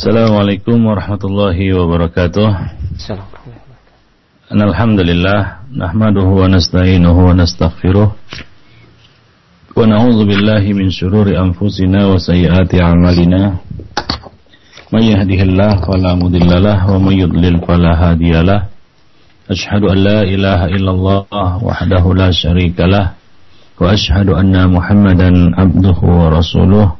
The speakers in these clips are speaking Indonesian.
Assalamualaikum warahmatullahi wabarakatuh. Alhamdulillah nahmaduhu wa nasta'inuhu wa nastaghfiruh wa na'udzu billahi min shururi anfusina wa sayyiati a'malina. May yahdihillahu fala mudhillalah wa may yudlil fala hadiyalah. Ashhadu an la ilaha illallah wahdahu la wa ashhadu anna Muhammadan abduhu wa rasuluh.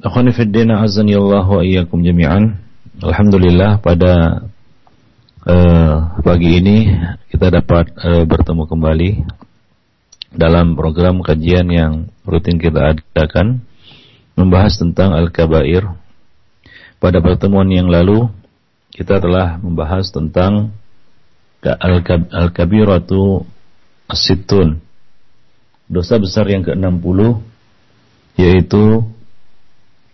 Akhwanifiddina iyyakum jami'an. Alhamdulillah pada uh, pagi ini kita dapat uh, bertemu kembali dalam program kajian yang rutin kita adakan membahas tentang al-kabair. Pada pertemuan yang lalu kita telah membahas tentang al-kabiratu as-sittun. Dosa besar yang ke-60 yaitu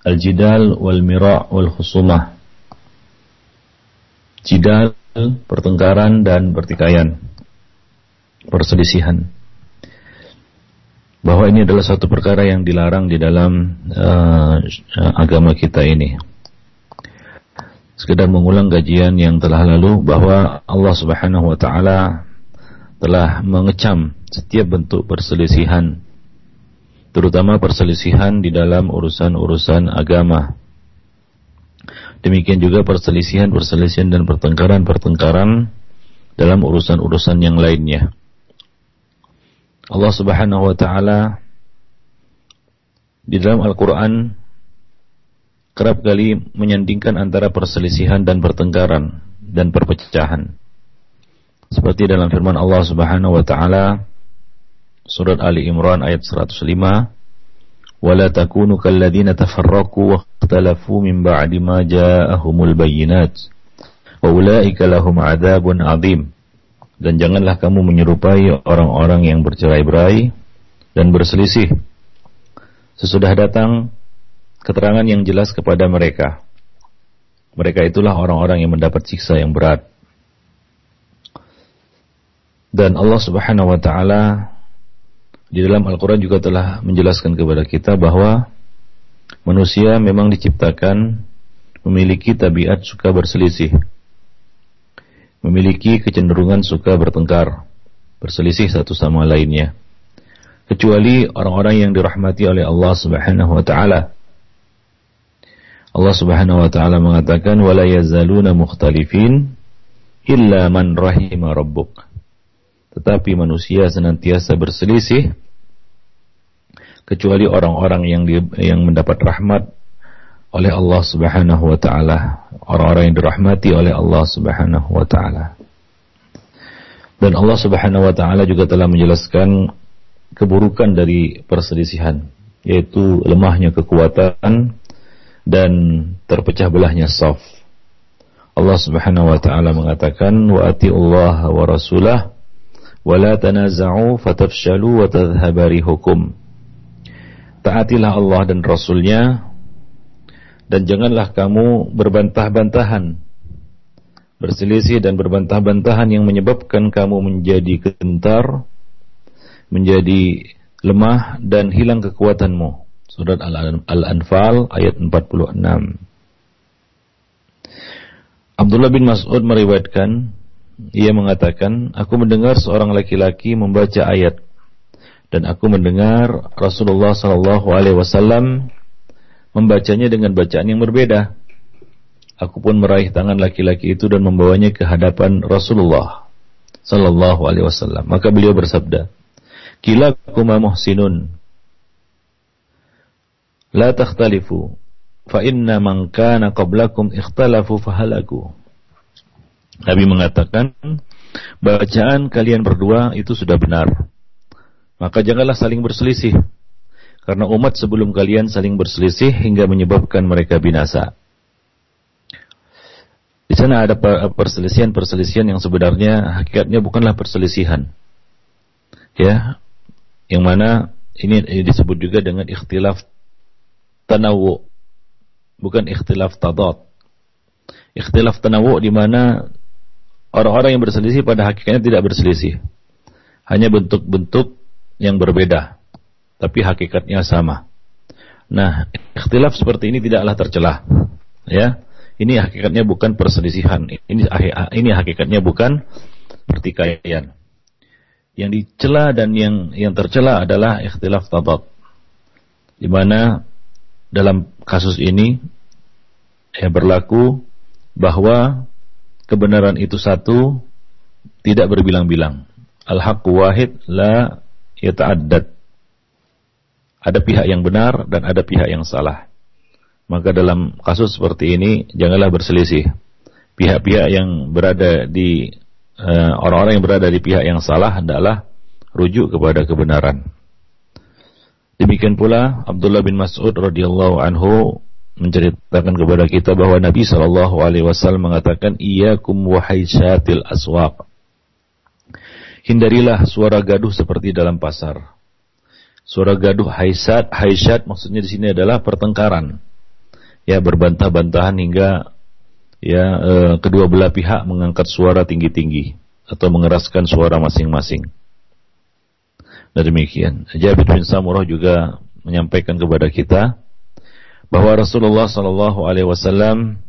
al-jidal wal mira' wal khusumah. Jidal, pertengkaran dan pertikaian. Perselisihan. Bahwa ini adalah satu perkara yang dilarang di dalam uh, agama kita ini. Sekedar mengulang kajian yang telah lalu bahwa Allah Subhanahu wa taala telah mengecam setiap bentuk perselisihan terutama perselisihan di dalam urusan-urusan agama. Demikian juga perselisihan-perselisihan dan pertengkaran-pertengkaran dalam urusan-urusan yang lainnya. Allah Subhanahu wa taala di dalam Al-Qur'an kerap kali menyandingkan antara perselisihan dan pertengkaran dan perpecahan. Seperti dalam firman Allah Subhanahu wa taala Surat Ali Imran ayat 105 ولا تكونوا كالذين تفرقوا واختلفوا من بعد ما جاءهم البينات وأولئك لهم عذاب عظيم dan janganlah kamu menyerupai orang-orang yang bercerai-berai dan berselisih sesudah datang keterangan yang jelas kepada mereka mereka itulah orang-orang yang mendapat siksa yang berat dan Allah Subhanahu wa taala di dalam Al-Quran juga telah menjelaskan kepada kita bahwa manusia memang diciptakan memiliki tabiat suka berselisih, memiliki kecenderungan suka bertengkar, berselisih satu sama lainnya. Kecuali orang-orang yang dirahmati oleh Allah Subhanahu wa taala. Allah Subhanahu wa taala mengatakan wala yazaluna mukhtalifin illa man rahima tetapi manusia senantiasa berselisih kecuali orang-orang yang yang mendapat rahmat oleh Allah Subhanahu wa taala, orang-orang yang dirahmati oleh Allah Subhanahu wa taala. Dan Allah Subhanahu wa taala juga telah menjelaskan keburukan dari perselisihan, yaitu lemahnya kekuatan dan terpecah belahnya saf. Allah Subhanahu wa taala mengatakan wa Allah wa rasulah tanaza'u fatafshalu wa tadhhabari hukum. Taatilah Allah dan Rasulnya dan janganlah kamu berbantah-bantahan berselisih dan berbantah-bantahan yang menyebabkan kamu menjadi gentar, menjadi lemah dan hilang kekuatanmu. Surat Al-Anfal ayat 46. Abdullah bin Mas'ud meriwayatkan ia mengatakan, aku mendengar seorang laki-laki membaca ayat dan aku mendengar Rasulullah Shallallahu Alaihi Wasallam membacanya dengan bacaan yang berbeda. Aku pun meraih tangan laki-laki itu dan membawanya ke hadapan Rasulullah Sallallahu Alaihi Wasallam. Maka beliau bersabda, Kila kuma muhsinun, la takhtalifu, fa inna man kana qablakum ikhtalafu fahalaku. Nabi mengatakan, bacaan kalian berdua itu sudah benar. Maka janganlah saling berselisih. Karena umat sebelum kalian saling berselisih hingga menyebabkan mereka binasa. Di sana ada perselisihan-perselisihan yang sebenarnya hakikatnya bukanlah perselisihan. Ya, yang mana ini, disebut juga dengan ikhtilaf tanawu, bukan ikhtilaf tadad. Ikhtilaf tanawu di mana orang-orang yang berselisih pada hakikatnya tidak berselisih. Hanya bentuk-bentuk yang berbeda, tapi hakikatnya sama. Nah, ikhtilaf seperti ini tidaklah tercelah. Ya, ini hakikatnya bukan perselisihan. Ini ini hakikatnya bukan pertikaian. Yang dicela dan yang yang tercela adalah ikhtilaf tabat. Di mana dalam kasus ini ya berlaku bahwa kebenaran itu satu tidak berbilang-bilang. Al-haq wahid la yata'addad. Ada pihak yang benar dan ada pihak yang salah. Maka dalam kasus seperti ini janganlah berselisih. Pihak-pihak yang berada di Eh, orang-orang yang berada di pihak yang salah adalah rujuk kepada kebenaran. Demikian pula Abdullah bin Mas'ud radhiyallahu anhu menceritakan kepada kita bahwa Nabi Shallallahu alaihi wasallam mengatakan iyyakum wahaisyatil aswaq. Hindarilah suara gaduh seperti dalam pasar. Suara gaduh haisat, haisyat maksudnya di sini adalah pertengkaran. Ya berbantah-bantahan hingga ya eh, kedua belah pihak mengangkat suara tinggi-tinggi atau mengeraskan suara masing-masing. Dan demikian, Jabir bin Samurah juga menyampaikan kepada kita bahwa Rasulullah Shallallahu Alaihi Wasallam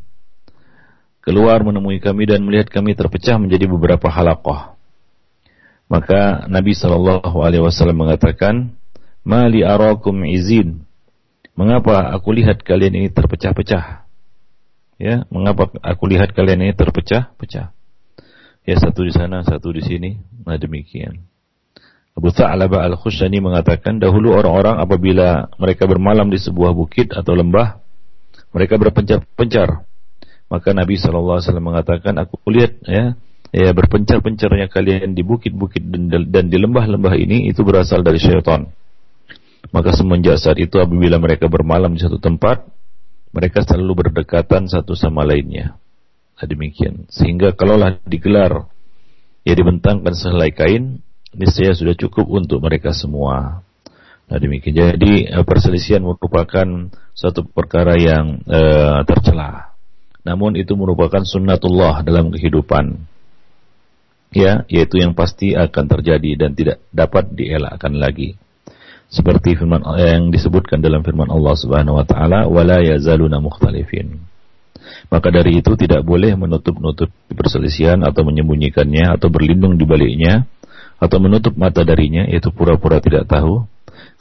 keluar menemui kami dan melihat kami terpecah menjadi beberapa halakoh. Maka Nabi Shallallahu Alaihi Wasallam mengatakan, Mali arakum izin. Mengapa aku lihat kalian ini terpecah-pecah? Ya, mengapa aku lihat kalian ini terpecah-pecah? Ya satu di sana, satu di sini. Nah demikian. Abu Tha'labah Al-Khushani mengatakan dahulu orang-orang apabila mereka bermalam di sebuah bukit atau lembah, mereka berpencar-pencar. Maka Nabi SAW mengatakan, aku lihat ya, ya berpencar-pencarnya kalian di bukit-bukit dan, di lembah-lembah ini itu berasal dari syaitan. Maka semenjak saat itu apabila mereka bermalam di satu tempat, mereka selalu berdekatan satu sama lainnya. Nah, demikian. Sehingga kalaulah digelar, ya dibentangkan sehelai kain, niscaya sudah cukup untuk mereka semua. Nah demikian. Jadi eh, perselisihan merupakan satu perkara yang uh, tercela. Namun itu merupakan sunnatullah dalam kehidupan. Ya, yaitu yang pasti akan terjadi dan tidak dapat dielakkan lagi seperti firman yang disebutkan dalam firman Allah Subhanahu wa taala wala yazaluna mukhtalifin. Maka dari itu tidak boleh menutup-nutup perselisihan atau menyembunyikannya atau berlindung di baliknya atau menutup mata darinya yaitu pura-pura tidak tahu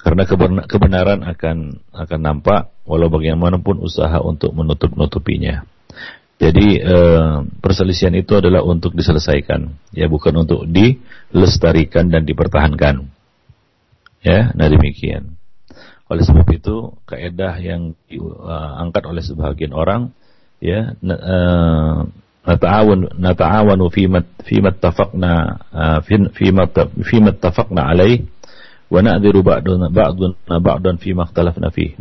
karena kebenaran akan akan nampak walau bagaimanapun usaha untuk menutup-nutupinya. Jadi eh, perselisihan itu adalah untuk diselesaikan, ya bukan untuk dilestarikan dan dipertahankan. Ya, nah demikian. Oleh sebab itu, kaedah yang diangkat uh, oleh sebagian orang, ya, uh, mat fi mattafaqna uh, fi fi mattafaqna alaih wa na'dhiru ba'dun ba'dun ba'dan fi makhtalafna fi.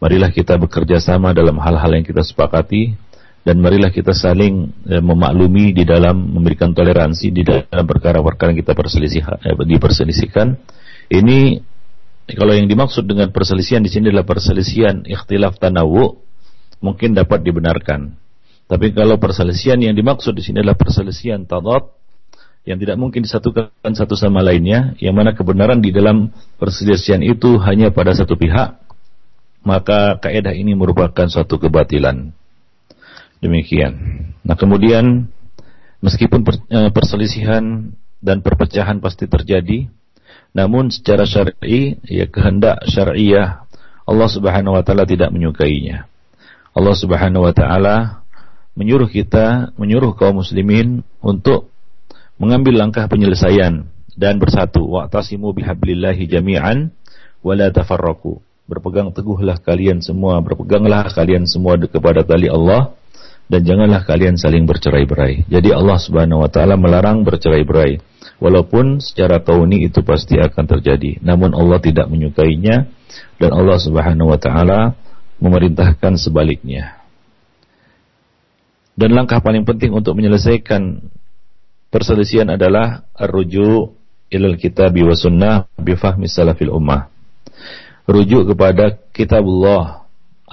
Marilah kita bekerja sama dalam hal-hal yang kita sepakati dan marilah kita saling eh, memaklumi di dalam memberikan toleransi di dalam perkara-perkara yang kita perselisih eh, diperselisihkan ini kalau yang dimaksud dengan perselisihan di sini adalah perselisihan ikhtilaf tanawu, mungkin dapat dibenarkan. Tapi kalau perselisihan yang dimaksud di sini adalah perselisihan tadad yang tidak mungkin disatukan satu sama lainnya, yang mana kebenaran di dalam perselisihan itu hanya pada satu pihak, maka kaidah ini merupakan suatu kebatilan. Demikian. Nah, kemudian meskipun eh, perselisihan dan perpecahan pasti terjadi, namun secara syar'i ya kehendak syariah Allah Subhanahu wa taala tidak menyukainya. Allah Subhanahu wa taala menyuruh kita, menyuruh kaum muslimin untuk mengambil langkah penyelesaian dan bersatu. Wa'tasimu bihablillahi jami'an wa la tafarraqu. Berpegang teguhlah kalian semua, berpeganglah kalian semua kepada tali Allah dan janganlah kalian saling bercerai-berai. Jadi Allah Subhanahu wa taala melarang bercerai-berai. Walaupun secara kauni itu pasti akan terjadi, namun Allah tidak menyukainya dan Allah Subhanahu wa taala memerintahkan sebaliknya. Dan langkah paling penting untuk menyelesaikan perselisihan adalah rujuk ilal kitab wa sunnah bi fahmi salafil ummah. Rujuk kepada kitabullah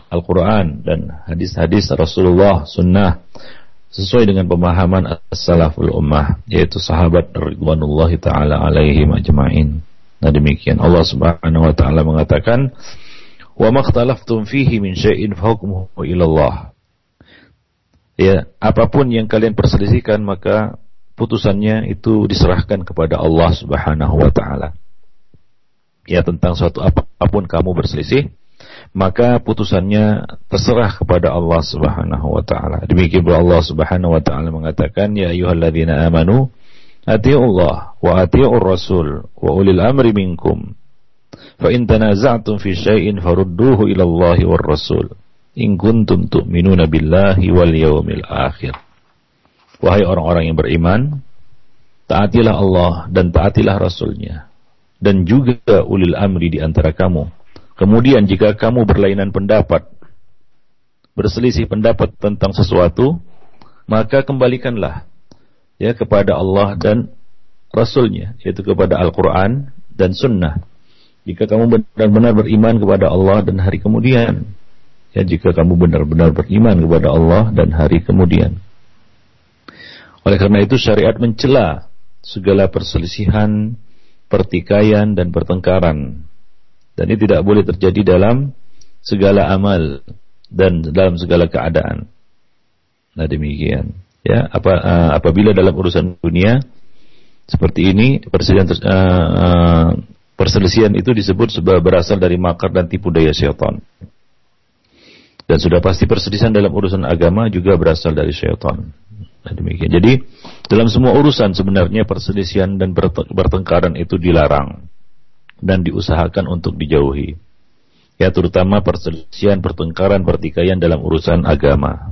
Al-Quran dan hadis-hadis Rasulullah sunnah sesuai dengan pemahaman as-salaful ummah yaitu sahabat ridwanullahi taala alaihim ajmain. Nah demikian Allah Subhanahu wa taala mengatakan wa makhtalaftum fihi min syai'in fahukmuhu ilallah. Ya, apa pun yang kalian perselisihkan maka putusannya itu diserahkan kepada Allah Subhanahu wa taala. Ya tentang suatu apa pun kamu berselisih, maka putusannya terserah kepada Allah Subhanahu wa taala. Demikian pula Allah Subhanahu wa taala mengatakan ya ayyuhalladzina amanu Allah wa atii'ur rasul wa ulil amri minkum. Fa in tanaza'tum fi syai'in farudduhu ila Allah war rasul. In kuntum tu'minuna billahi wal yawmil akhir. Wahai orang-orang yang beriman, taatilah Allah dan taatilah Rasulnya. Dan juga ulil amri di antara kamu. Kemudian jika kamu berlainan pendapat, berselisih pendapat tentang sesuatu, maka kembalikanlah ya kepada Allah dan Rasulnya, yaitu kepada Al-Quran dan Sunnah. Jika kamu benar-benar beriman kepada Allah dan hari kemudian, ya jika kamu benar-benar beriman kepada Allah dan hari kemudian. Oleh karena itu syariat mencela segala perselisihan, pertikaian dan pertengkaran. Dan ini tidak boleh terjadi dalam segala amal dan dalam segala keadaan. Nah demikian ya apa uh, apabila dalam urusan dunia seperti ini perselisihan uh, uh, perselisihan itu disebut sebagai berasal dari makar dan tipu daya syaitan. Dan sudah pasti perselisihan dalam urusan agama juga berasal dari syaitan. Nah, demikian. Jadi dalam semua urusan sebenarnya perselisihan dan bertengkaran itu dilarang dan diusahakan untuk dijauhi. Ya terutama perselisihan, pertengkaran, pertikaian dalam urusan agama.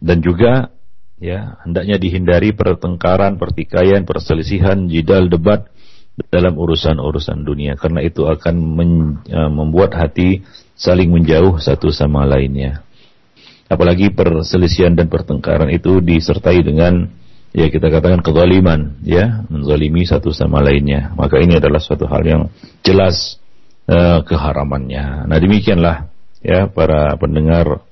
Dan juga ya hendaknya dihindari pertengkaran, pertikaian, perselisihan, jidal, debat dalam urusan-urusan dunia karena itu akan men, uh, membuat hati saling menjauh satu sama lainnya. Apalagi perselisihan dan pertengkaran itu disertai dengan ya kita katakan kezaliman ya, menzalimi satu sama lainnya. Maka ini adalah suatu hal yang jelas uh, keharamannya. Nah, demikianlah ya para pendengar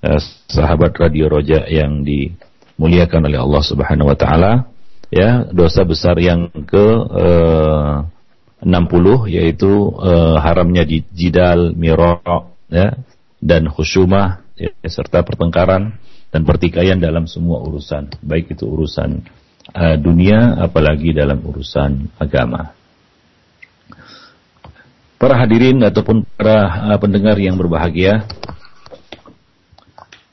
uh, sahabat Radio Roja yang di dimuliakan oleh Allah Subhanahu wa taala ya dosa besar yang ke eh, 60 yaitu eh, haramnya jidal mirok ya dan khusumah ya, serta pertengkaran dan pertikaian dalam semua urusan baik itu urusan uh, dunia apalagi dalam urusan agama. Para hadirin ataupun para uh, pendengar yang berbahagia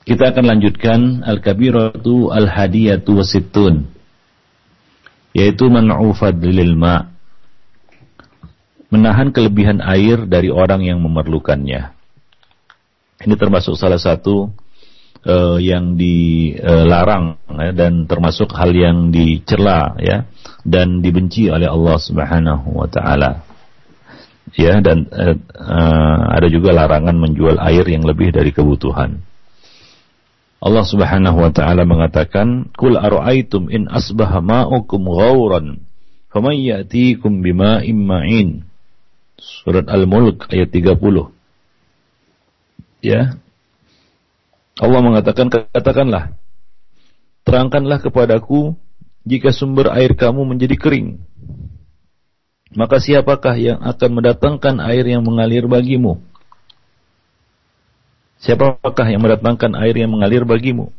kita akan lanjutkan al-kabiratu al-hadiyatu wasittun yaitu man'u fadlil ma menahan kelebihan air dari orang yang memerlukannya. Ini termasuk salah satu uh, yang dilarang ya, dan termasuk hal yang dicela ya dan dibenci oleh Allah Subhanahu wa taala. Ya dan uh, uh, ada juga larangan menjual air yang lebih dari kebutuhan. Allah Subhanahu wa taala mengatakan, "Qul ara'aytum in asbaha ma'ukum ghauran, faman ya'tikum bima'in ma'in." Surat Al-Mulk ayat 30. Ya. Allah mengatakan, katakanlah, terangkanlah kepadaku jika sumber air kamu menjadi kering. Maka siapakah yang akan mendatangkan air yang mengalir bagimu? Siapakah yang mendatangkan air yang mengalir bagimu?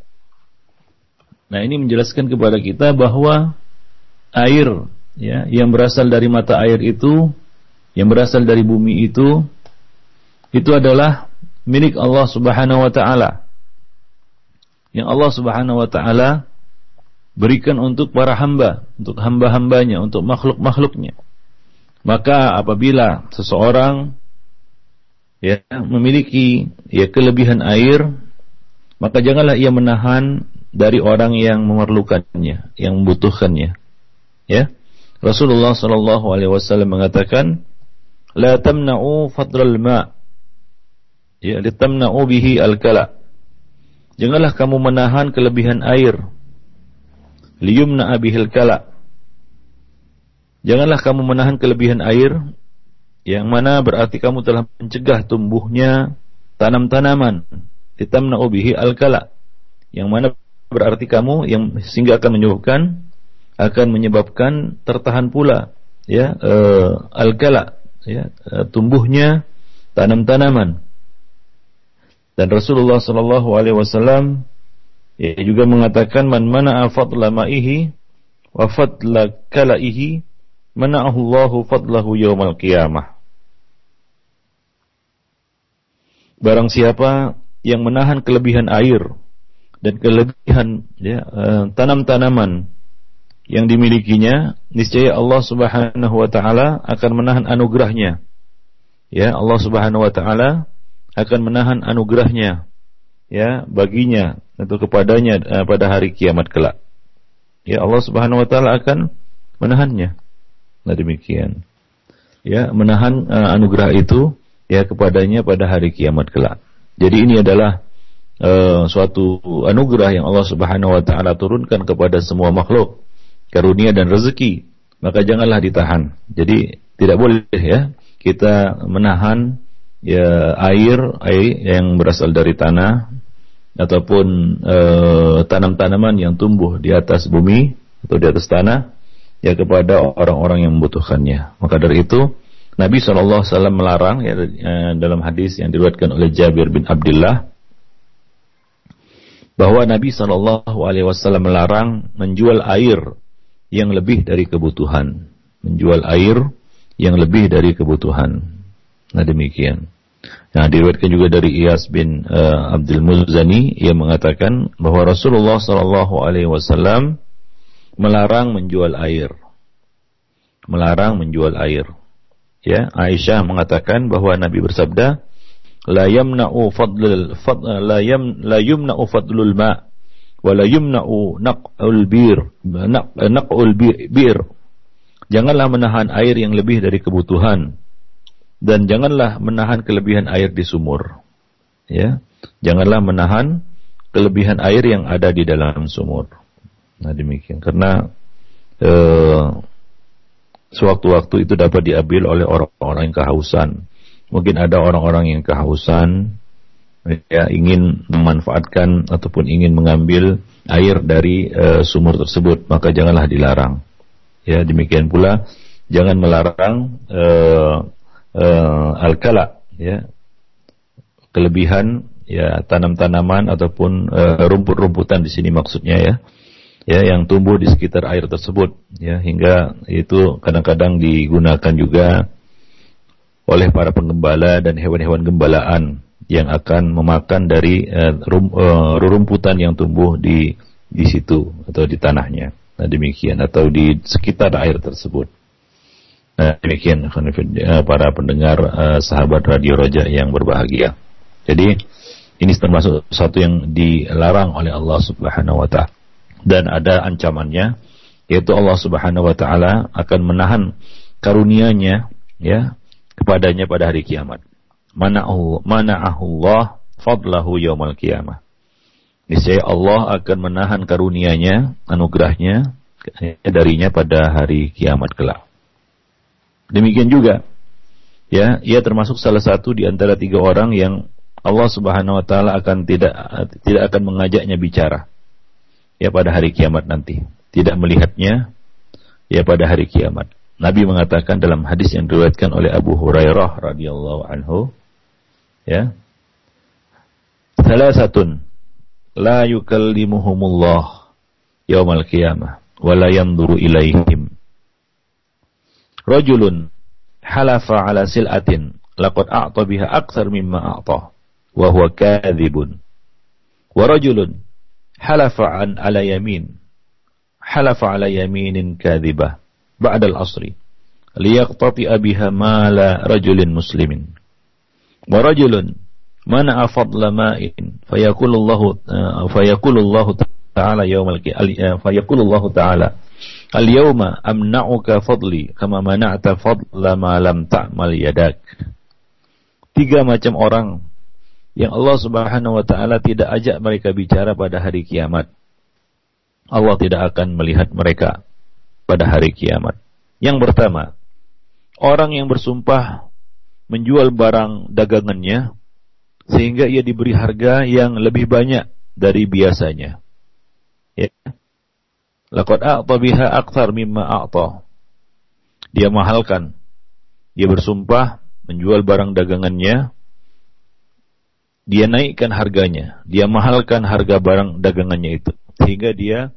Nah, ini menjelaskan kepada kita bahwa air ya yang berasal dari mata air itu, yang berasal dari bumi itu itu adalah milik Allah Subhanahu wa taala. Yang Allah Subhanahu wa taala berikan untuk para hamba, untuk hamba-hambanya, untuk makhluk-makhluknya. Maka apabila seseorang ya memiliki ya kelebihan air maka janganlah ia menahan dari orang yang memerlukannya yang membutuhkannya ya Rasulullah sallallahu alaihi wasallam mengatakan la tamna'u fadral ma ya litamna'u bihi al-kala Janganlah kamu menahan kelebihan air. Liyumna abihil kala. Janganlah kamu menahan kelebihan air yang mana berarti kamu telah mencegah tumbuhnya tanam-tanaman. Ditamna bihi al-kala. Yang mana berarti kamu yang sehingga akan menyebabkan akan menyebabkan tertahan pula ya uh, al-kala ya uh, tumbuhnya tanam-tanaman. Dan Rasulullah sallallahu alaihi wasallam ya, juga mengatakan man mana fadla ma'ihi wa fadla kalaihi mana'ahu Allahu fadlahu yaumal qiyamah. Barang siapa yang menahan kelebihan air dan kelebihan ya, uh, tanam-tanaman yang dimilikinya, niscaya Allah Subhanahu wa taala akan menahan anugerahnya. Ya, Allah Subhanahu wa taala akan menahan anugerahnya ya baginya atau kepadanya uh, pada hari kiamat kelak. Ya Allah Subhanahu wa taala akan menahannya. Nah demikian. Ya, menahan uh, anugerah itu ya kepadanya pada hari kiamat kelak. Jadi ini adalah uh, suatu anugerah yang Allah Subhanahu wa taala turunkan kepada semua makhluk, karunia dan rezeki. Maka janganlah ditahan. Jadi tidak boleh ya kita menahan ya air air yang berasal dari tanah ataupun uh, tanam-tanaman yang tumbuh di atas bumi atau di atas tanah ya kepada orang-orang yang membutuhkannya. Maka dari itu Nabi SAW melarang ya, eh, dalam hadis yang diriwayatkan oleh Jabir bin Abdullah bahwa Nabi SAW melarang menjual air yang lebih dari kebutuhan, menjual air yang lebih dari kebutuhan. Nah demikian. Nah diriwayatkan juga dari Iyas bin uh, Abdul Muzani yang mengatakan bahwa Rasulullah SAW melarang menjual air. Melarang menjual air. Ya, Aisyah mengatakan bahwa Nabi bersabda, la yamna'u fadlul fad, la yam la yumna'u fadlul ma wa la yumna'u naq'ul bir naq'ul bir. Janganlah menahan air yang lebih dari kebutuhan dan janganlah menahan kelebihan air di sumur. Ya, janganlah menahan kelebihan air yang ada di dalam sumur. Nah demikian karena eh, sewaktu-waktu itu dapat diambil oleh orang-orang yang kehausan. Mungkin ada orang-orang yang kehausan ya ingin memanfaatkan ataupun ingin mengambil air dari uh, sumur tersebut, maka janganlah dilarang. Ya, demikian pula jangan melarang uh, uh, al-kala ya. Kelebihan ya tanam-tanaman ataupun uh, rumput-rumputan di sini maksudnya ya ya yang tumbuh di sekitar air tersebut ya hingga itu kadang-kadang digunakan juga oleh para penggembala dan hewan-hewan gembalaan yang akan memakan dari uh, rum, rerumputan yang tumbuh di di situ atau di tanahnya. Nah demikian atau di sekitar air tersebut. Nah demikian para pendengar sahabat Radio Roja yang berbahagia. Jadi ini termasuk satu yang dilarang oleh Allah Subhanahu wa taala dan ada ancamannya yaitu Allah Subhanahu wa taala akan menahan karunia-Nya ya kepadanya pada hari kiamat. Mana'ahu mana'ahullah fadlahu yaumal kiamah. Niscaya Allah akan menahan karunia-Nya, anugerahnya darinya pada hari kiamat kelak. Demikian juga ya, ia termasuk salah satu di antara tiga orang yang Allah Subhanahu wa taala akan tidak tidak akan mengajaknya bicara ya pada hari kiamat nanti. Tidak melihatnya ya pada hari kiamat. Nabi mengatakan dalam hadis yang diriwayatkan oleh Abu Hurairah radhiyallahu anhu ya Salah satu la yukallimuhumullah yaumal qiyamah wa la yanzuru ilaihim. Rajulun halafa ala sil'atin laqad a'ta biha akthar mimma a'ta wa huwa kadhibun. Wa rajulun halafa an ala yamin halafa ala yaminin kadhibah ba'da al-asri liyaqtati'a biha mala rajulin muslimin wa rajulun mana fadla ma'in fayakulullahu uh, fayakulullahu ta'ala yawmal uh, fayakulullahu ta'ala al-yawma amna'uka fadli kama mana'ta fadla ma lam ta'mal yadak tiga macam orang yang Allah Subhanahu wa taala tidak ajak mereka bicara pada hari kiamat. Allah tidak akan melihat mereka pada hari kiamat. Yang pertama, orang yang bersumpah menjual barang dagangannya sehingga ia diberi harga yang lebih banyak dari biasanya. Ya. Laqad a'ta biha akthar mimma a'ta. Dia mahalkan. Dia bersumpah menjual barang dagangannya dia naikkan harganya, dia mahalkan harga barang dagangannya itu, sehingga dia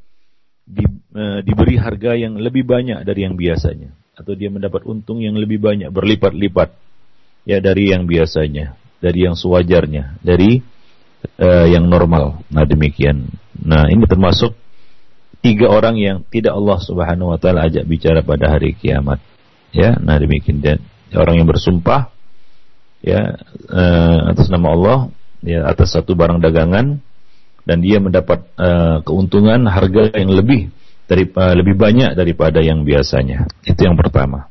di, e, diberi harga yang lebih banyak dari yang biasanya, atau dia mendapat untung yang lebih banyak, berlipat-lipat, ya dari yang biasanya, dari yang sewajarnya, dari e, yang normal. Nah demikian. Nah ini termasuk tiga orang yang tidak Allah Subhanahu Wa Taala ajak bicara pada hari kiamat. Ya, nah demikian dan orang yang bersumpah ya uh, atas nama Allah ya atas satu barang dagangan dan dia mendapat uh, keuntungan harga yang lebih dari uh, lebih banyak daripada yang biasanya. Itu yang pertama.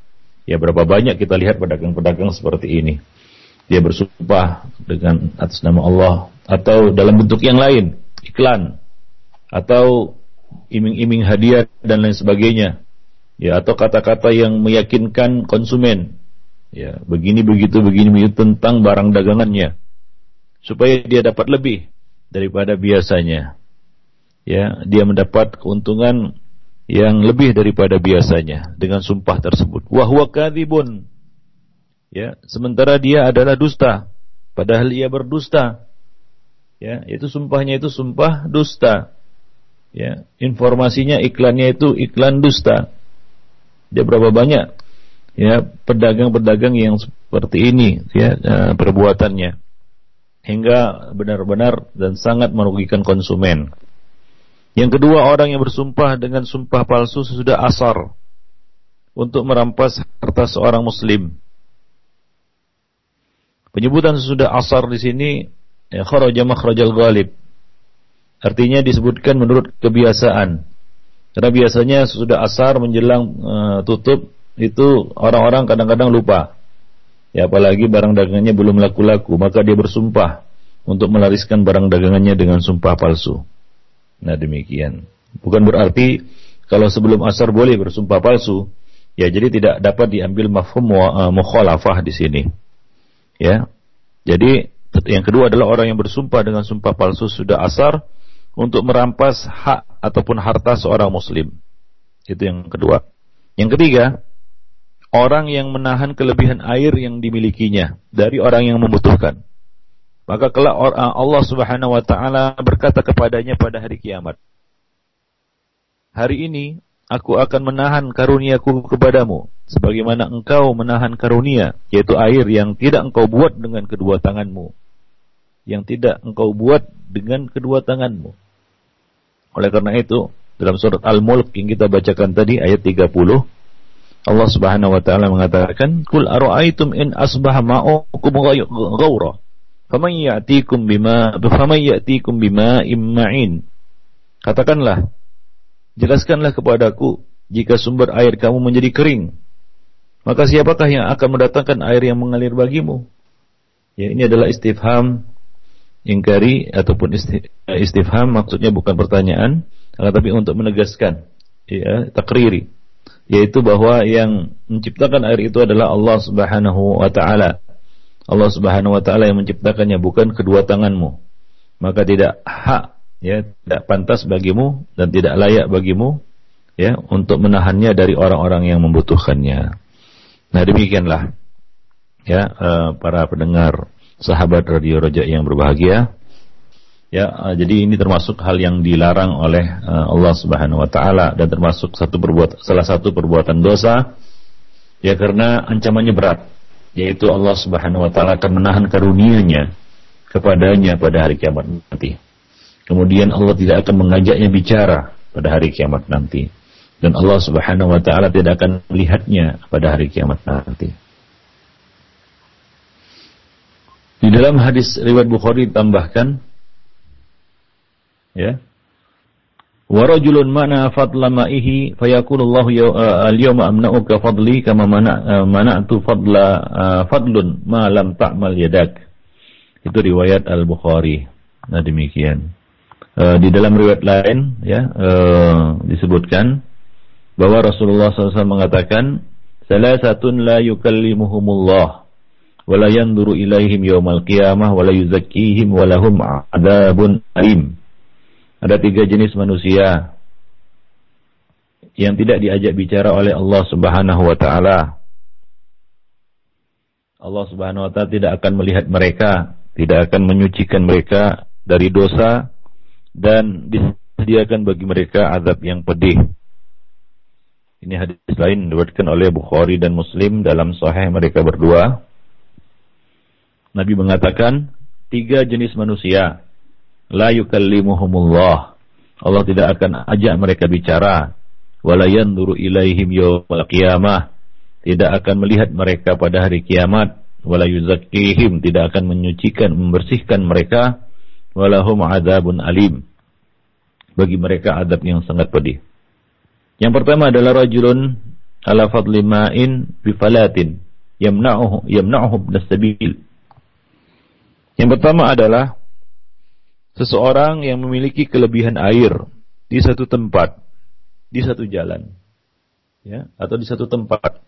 Ya berapa banyak kita lihat pedagang-pedagang seperti ini. Dia bersumpah dengan atas nama Allah atau dalam bentuk yang lain, iklan atau iming-iming hadiah dan lain sebagainya. Ya atau kata-kata yang meyakinkan konsumen. Ya, begini begitu begini begitu tentang barang dagangannya supaya dia dapat lebih daripada biasanya. Ya, dia mendapat keuntungan yang lebih daripada biasanya dengan sumpah tersebut. Wahwa kadhibun. Ya, sementara dia adalah dusta, padahal ia berdusta. Ya, itu sumpahnya itu sumpah dusta. Ya, informasinya iklannya itu iklan dusta. Dia berapa banyak ya pedagang-pedagang yang seperti ini ya eh, perbuatannya hingga benar-benar dan sangat merugikan konsumen. Yang kedua orang yang bersumpah dengan sumpah palsu sesudah asar untuk merampas harta seorang muslim. Penyebutan sesudah asar di sini ya, kharaja makhrajal ghalib. Artinya disebutkan menurut kebiasaan. Karena biasanya sesudah asar menjelang uh, tutup itu orang-orang kadang-kadang lupa Ya apalagi barang dagangannya belum laku-laku, maka dia bersumpah untuk melariskan barang dagangannya dengan sumpah palsu. Nah demikian. Bukan berarti kalau sebelum asar boleh bersumpah palsu, ya jadi tidak dapat diambil mafhum uh, mukhalafah di sini. Ya. Jadi yang kedua adalah orang yang bersumpah dengan sumpah palsu sudah asar untuk merampas hak ataupun harta seorang muslim. Itu yang kedua. Yang ketiga, orang yang menahan kelebihan air yang dimilikinya dari orang yang membutuhkan. Maka kelak Allah Subhanahu wa taala berkata kepadanya pada hari kiamat. Hari ini aku akan menahan karuniaku kepadamu sebagaimana engkau menahan karunia yaitu air yang tidak engkau buat dengan kedua tanganmu. Yang tidak engkau buat dengan kedua tanganmu. Oleh karena itu, dalam surat Al-Mulk yang kita bacakan tadi ayat 30 Allah Subhanahu wa taala mengatakan, "Qul ara'aitum in asbaha ma'ukum ghawra, faman ya'tikum bima faman ya'tikum bima imma'in." Katakanlah, jelaskanlah kepadaku jika sumber air kamu menjadi kering, maka siapakah yang akan mendatangkan air yang mengalir bagimu? Ya, ini adalah istifham ingkari ataupun istifham maksudnya bukan pertanyaan, tetapi untuk menegaskan, ya, takriri yaitu bahwa yang menciptakan air itu adalah Allah Subhanahu wa taala. Allah Subhanahu wa taala yang menciptakannya bukan kedua tanganmu. Maka tidak hak ya, tidak pantas bagimu dan tidak layak bagimu ya untuk menahannya dari orang-orang yang membutuhkannya. Nah, demikianlah ya uh, para pendengar sahabat radio Roja yang berbahagia. Ya, uh, jadi ini termasuk hal yang dilarang oleh uh, Allah Subhanahu wa taala dan termasuk satu perbuat salah satu perbuatan dosa ya karena ancamannya berat yaitu Allah Subhanahu wa taala akan menahan karunia-Nya kepadanya pada hari kiamat nanti. Kemudian Allah tidak akan mengajaknya bicara pada hari kiamat nanti. Dan Allah Subhanahu wa taala tidak akan melihatnya pada hari kiamat nanti. Di dalam hadis riwayat Bukhari ditambahkan ya wa rajulun mana fadla ma'ihi fayaqulu Allah uh, al-yawma amna'uka fadli kama uh, mana'tu fadla uh, fadlun ma lam ta'mal yadak Itu riwayat Al-Bukhari. Nah demikian. Di dalam riwayat lain ya disebutkan bahwa Rasulullah SAW mengatakan salah satu la yukallimuhumullah wa la yanzuru ilaihim yaumal qiyamah wa la yuzakkihim wa lahum adzabun alim. Ada tiga jenis manusia yang tidak diajak bicara oleh Allah Subhanahu wa taala. Allah Subhanahu wa taala tidak akan melihat mereka, tidak akan menyucikan mereka dari dosa dan disediakan bagi mereka azab yang pedih. Ini hadis lain diriwayatkan oleh Bukhari dan Muslim dalam sahih mereka berdua. Nabi mengatakan tiga jenis manusia la yukallimuhumullah. Allah tidak akan ajak mereka bicara wala yanzuru ilaihim yawmal qiyamah. Tidak akan melihat mereka pada hari kiamat wala yuzakkihim tidak akan menyucikan membersihkan mereka walahum adzabun alim bagi mereka adab yang sangat pedih. Yang pertama adalah rajulun ala fadli ma'in bi yamna'uhu yamna'uhu sabil. Yang pertama adalah seseorang yang memiliki kelebihan air di satu tempat, di satu jalan, ya, atau di satu tempat.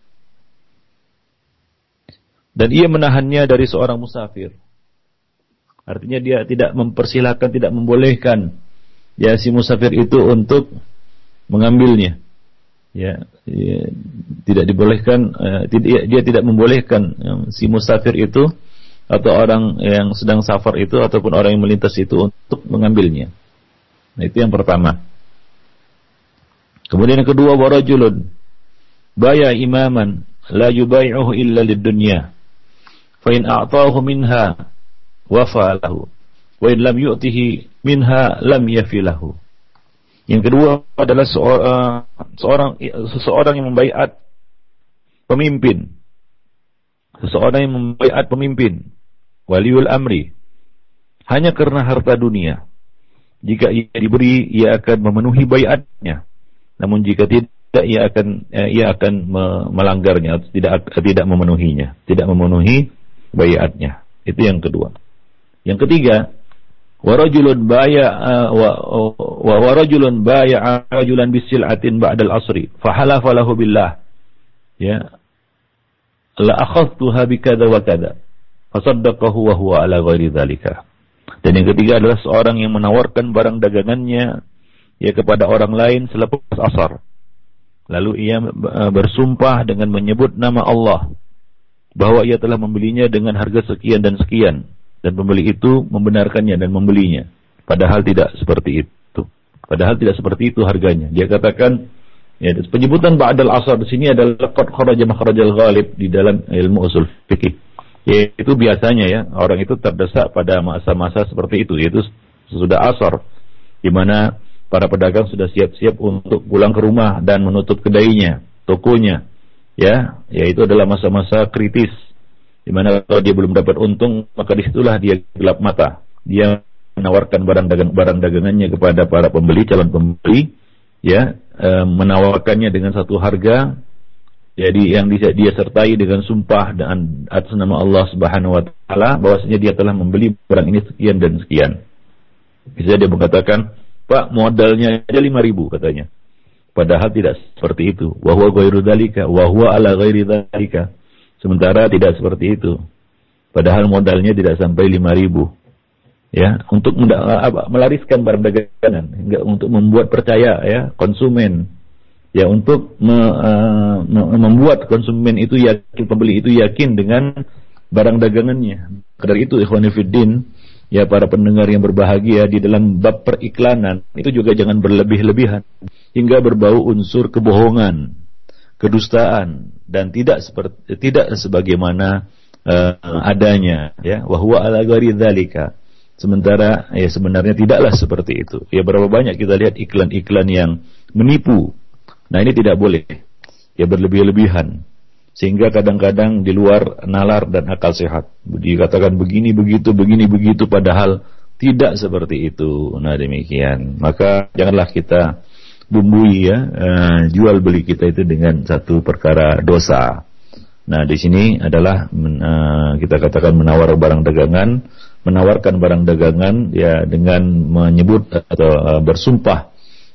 Dan ia menahannya dari seorang musafir. Artinya dia tidak mempersilahkan, tidak membolehkan ya si musafir itu untuk mengambilnya. Ya, ya tidak dibolehkan uh, tidak, dia tidak membolehkan ya, si musafir itu atau orang yang sedang safar itu ataupun orang yang melintas itu untuk mengambilnya. Nah, itu yang pertama. Kemudian yang kedua warajulun baya imaman la yubai'uhu illa lid dunya. Fa in a'tahu minha wafa lahu wa in lam yu'tihi minha lam yafilahu. Yang kedua adalah seorang seorang seseorang yang membaiat pemimpin. Seseorang yang membaiat pemimpin, waliul amri, hanya karena harta dunia. Jika ia diberi, ia akan memenuhi baiatnya. Namun jika tidak, ia akan eh, ia akan melanggarnya, tidak tidak memenuhinya, tidak memenuhi baiatnya. Itu yang kedua. Yang ketiga, warajulun baya wa warajulun baya rajulan bisil'atin ba'dal asri fahalafa lahu billah ya la akhadtuha bikada wa kada fasaddaqahu wa huwa ala ghairi dzalika dan yang ketiga adalah seorang yang menawarkan barang dagangannya ya kepada orang lain selepas asar lalu ia bersumpah dengan menyebut nama Allah bahwa ia telah membelinya dengan harga sekian dan sekian dan pembeli itu membenarkannya dan membelinya. Padahal tidak seperti itu. Padahal tidak seperti itu harganya. Dia katakan ya penyebutan ba'dal asar di sini adalah qad kharaja makhrajal ghalib di dalam ilmu usul fikih. Yaitu biasanya ya orang itu terdesak pada masa-masa seperti itu yaitu sesudah asar di mana para pedagang sudah siap-siap untuk pulang ke rumah dan menutup kedainya, tokonya. Ya, yaitu adalah masa-masa kritis di mana kalau dia belum dapat untung, maka di situlah dia gelap mata. Dia menawarkan barang dagang barang dagangannya kepada para pembeli, calon pembeli, ya, e, menawarkannya dengan satu harga jadi yang dia, dia sertai dengan sumpah dan atas nama Allah Subhanahu wa taala bahwasanya dia telah membeli barang ini sekian dan sekian. Bisa dia mengatakan, "Pak, modalnya aja 5000 katanya." Padahal tidak seperti itu. Wa huwa ghairu dzalika, wa huwa ala ghairi dzalika. Sementara tidak seperti itu. Padahal modalnya tidak sampai 5 ribu. Ya, untuk melariskan barang dagangan, hingga untuk membuat percaya ya konsumen. Ya, untuk me, uh, membuat konsumen itu yakin, pembeli itu yakin dengan barang dagangannya. Dari itu ikhwanifiddin, ya para pendengar yang berbahagia di dalam bab periklanan itu juga jangan berlebih-lebihan. Hingga berbau unsur kebohongan kedustaan dan tidak seperti tidak sebagaimana uh, adanya ya. Wahwa ala dzalika. Sementara ya sebenarnya tidaklah seperti itu. Ya berapa banyak kita lihat iklan-iklan yang menipu nah ini tidak boleh. Ya berlebih-lebihan. Sehingga kadang-kadang di luar nalar dan akal sehat. Dikatakan begini begitu begini begitu padahal tidak seperti itu. Nah demikian. Maka janganlah kita bumbui ya uh, jual beli kita itu dengan satu perkara dosa. Nah di sini adalah men, uh, kita katakan menawar barang dagangan menawarkan barang dagangan ya dengan menyebut atau uh, bersumpah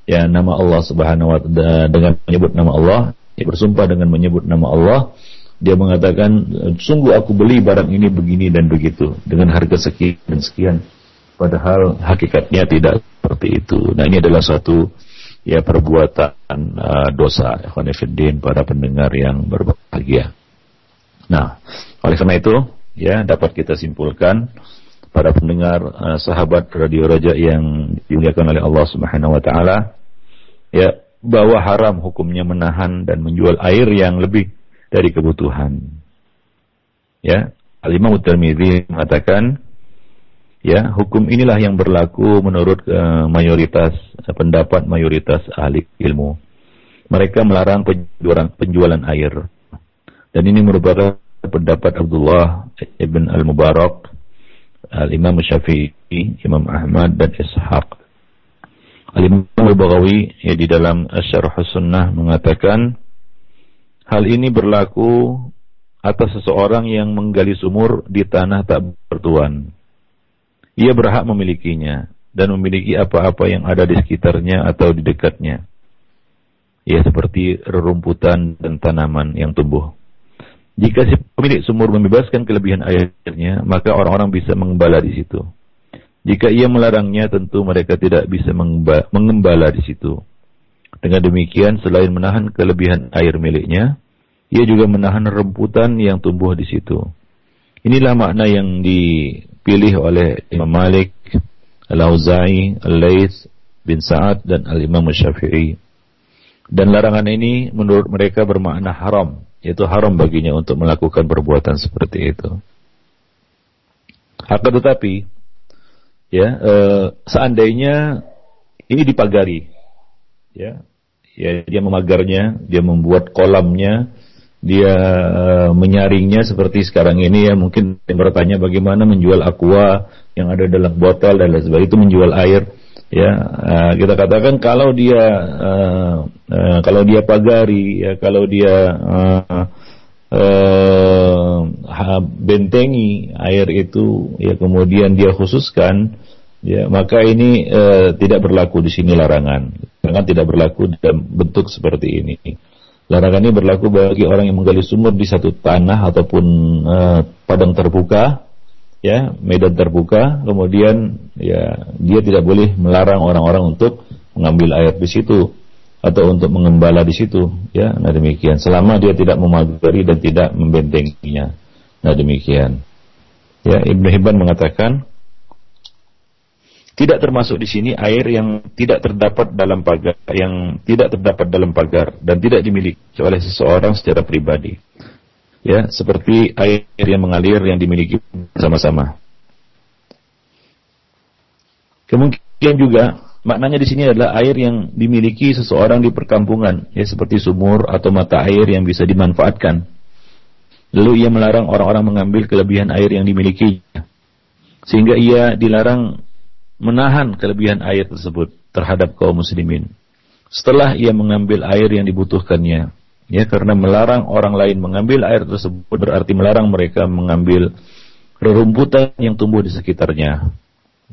ya nama Allah Subhanahu wa taala dengan menyebut nama Allah, ya, bersumpah dengan menyebut nama Allah, dia mengatakan sungguh aku beli barang ini begini dan begitu dengan harga sekian dan sekian. Padahal hakikatnya tidak seperti itu. Nah ini adalah suatu ya perbuatan uh, dosa ikhwanifiddin para pendengar yang berbahagia. Nah, oleh karena itu ya dapat kita simpulkan para pendengar uh, sahabat Radio Raja yang dimuliakan oleh Allah Subhanahu wa taala ya bahwa haram hukumnya menahan dan menjual air yang lebih dari kebutuhan. Ya, Al-Imam mengatakan ya, hukum inilah yang berlaku menurut uh, mayoritas uh, pendapat mayoritas ahli ilmu. Mereka melarang penjualan, penjualan air. Dan ini merupakan pendapat Abdullah ibn Al-Mubarak Al-Imam Syafi'i, Imam Ahmad dan Ishaq. Al-Imam Al-Baghawi ya di dalam Syarh Sunnah mengatakan hal ini berlaku atas seseorang yang menggali sumur di tanah tak bertuan. Ia berhak memilikinya dan memiliki apa-apa yang ada di sekitarnya atau di dekatnya. Ya seperti rerumputan dan tanaman yang tumbuh. Jika si pemilik sumur membebaskan kelebihan airnya, maka orang-orang bisa mengembala di situ. Jika ia melarangnya, tentu mereka tidak bisa mengembala di situ. Dengan demikian, selain menahan kelebihan air miliknya, ia juga menahan remputan yang tumbuh di situ. Inilah makna yang dipilih oleh Imam Malik, Al-Auza'i, Al-Laits bin Sa'ad dan Al-Imam Syafi'i. Dan larangan ini menurut mereka bermakna haram itu haram baginya untuk melakukan perbuatan seperti itu. Akan tetapi, ya e, seandainya ini dipagari, ya, ya dia memagarnya, dia membuat kolamnya, dia e, menyaringnya seperti sekarang ini ya mungkin bertanya bagaimana menjual aqua yang ada dalam botol dan lain sebagainya itu menjual air ya uh, kita katakan kalau dia uh, uh, kalau dia pagari ya kalau dia uh, bentengi air itu ya kemudian dia khususkan ya maka ini uh, tidak berlaku di sini larangan. Larangan tidak berlaku dalam bentuk seperti ini. Larangan ini berlaku bagi orang yang menggali sumur di satu tanah ataupun uh, padang terbuka ya medan terbuka kemudian ya dia tidak boleh melarang orang-orang untuk mengambil air di situ atau untuk mengembala di situ ya. Nah demikian. Selama dia tidak memagari dan tidak membentenginya. Nah demikian. Ya Ibnu Hibban mengatakan tidak termasuk di sini air yang tidak terdapat dalam pagar yang tidak terdapat dalam pagar dan tidak dimiliki oleh seseorang secara pribadi ya seperti air yang mengalir yang dimiliki bersama-sama. Kemungkinan juga maknanya di sini adalah air yang dimiliki seseorang di perkampungan, ya seperti sumur atau mata air yang bisa dimanfaatkan. Lalu ia melarang orang-orang mengambil kelebihan air yang dimilikinya. Sehingga ia dilarang menahan kelebihan air tersebut terhadap kaum muslimin. Setelah ia mengambil air yang dibutuhkannya, ya karena melarang orang lain mengambil air tersebut berarti melarang mereka mengambil rerumputan yang tumbuh di sekitarnya.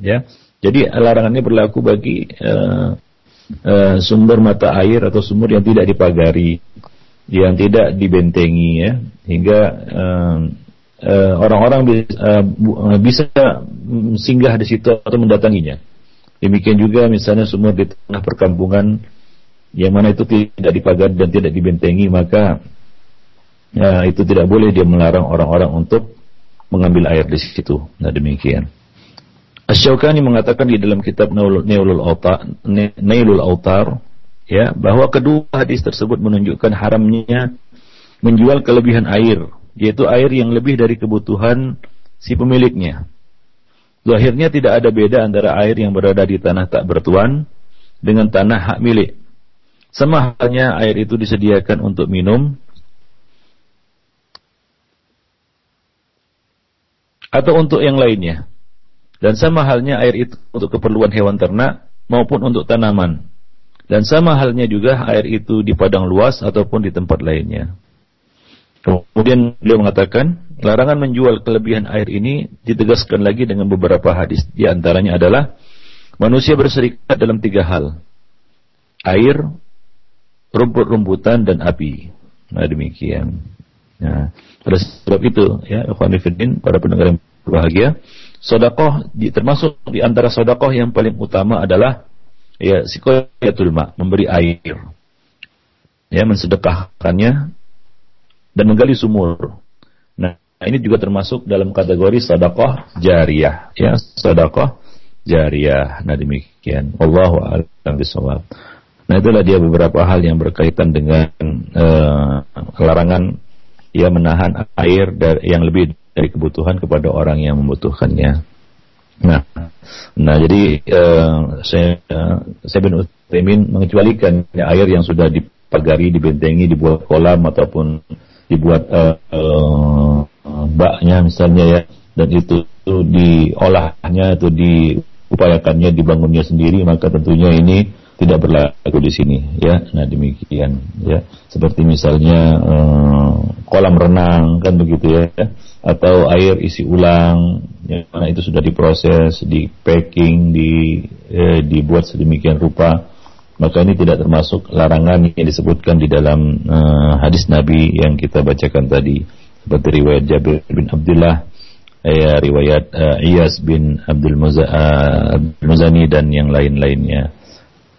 Ya jadi larangan ini berlaku bagi uh, uh, sumber mata air atau sumur yang tidak dipagari yang tidak dibentengi ya. Hingga uh, orang-orang bisa, uh, bisa singgah di situ atau mendatanginya. Demikian juga misalnya sumur di tengah perkampungan yang mana itu tidak dipagari dan tidak dibentengi maka ya, itu tidak boleh dia melarang orang-orang untuk mengambil air di situ. Nah demikian. Asy-Syaukani mengatakan di dalam kitab Nailul Autar, Nailul Autar ya bahwa kedua hadis tersebut menunjukkan haramnya menjual kelebihan air, yaitu air yang lebih dari kebutuhan si pemiliknya. Zahirnya tidak ada beda antara air yang berada di tanah tak bertuan dengan tanah hak milik. Sama halnya air itu disediakan untuk minum atau untuk yang lainnya. Dan sama halnya air itu untuk keperluan hewan ternak maupun untuk tanaman. Dan sama halnya juga air itu di padang luas ataupun di tempat lainnya. Kemudian beliau mengatakan, larangan menjual kelebihan air ini ditegaskan lagi dengan beberapa hadis. Di antaranya adalah manusia berserikat dalam tiga hal. Air, rumput-rumputan, dan api. Nah demikian. Nah, pada sebab itu, ya, Ikhwanifidin, para pendengar yang berbahagia, sodakoh, termasuk di antara sodakoh yang paling utama adalah ya sikoyatul ma, memberi air. Ya, mensedekahkannya dan menggali sumur. Nah, ini juga termasuk dalam kategori sedekah jariyah, ya, sedekah jariyah. Nah, demikian. Allahu a'lam bishawab. Nah, itulah dia beberapa hal yang berkaitan dengan uh, larangan ya menahan air dari, yang lebih dari kebutuhan kepada orang yang membutuhkannya. Nah, nah jadi uh, saya uh, saya bin Utsaimin mengecualikan air yang sudah dipagari, dibentengi, dibuat kolam ataupun dibuat uh, uh, baknya misalnya ya dan itu, itu diolahnya atau diupayakannya dibangunnya sendiri maka tentunya ini tidak berlaku di sini ya. Nah demikian ya. Seperti misalnya uh, kolam renang kan begitu ya. Atau air isi ulang ya. Mana itu sudah diproses di packing di eh, dibuat sedemikian rupa. Maka ini tidak termasuk larangan yang disebutkan di dalam uh, hadis Nabi yang kita bacakan tadi. Seperti riwayat Jabir bin Abdullah ya riwayat uh, Iyas bin Abdul Muza, uh, Muzani dan yang lain-lainnya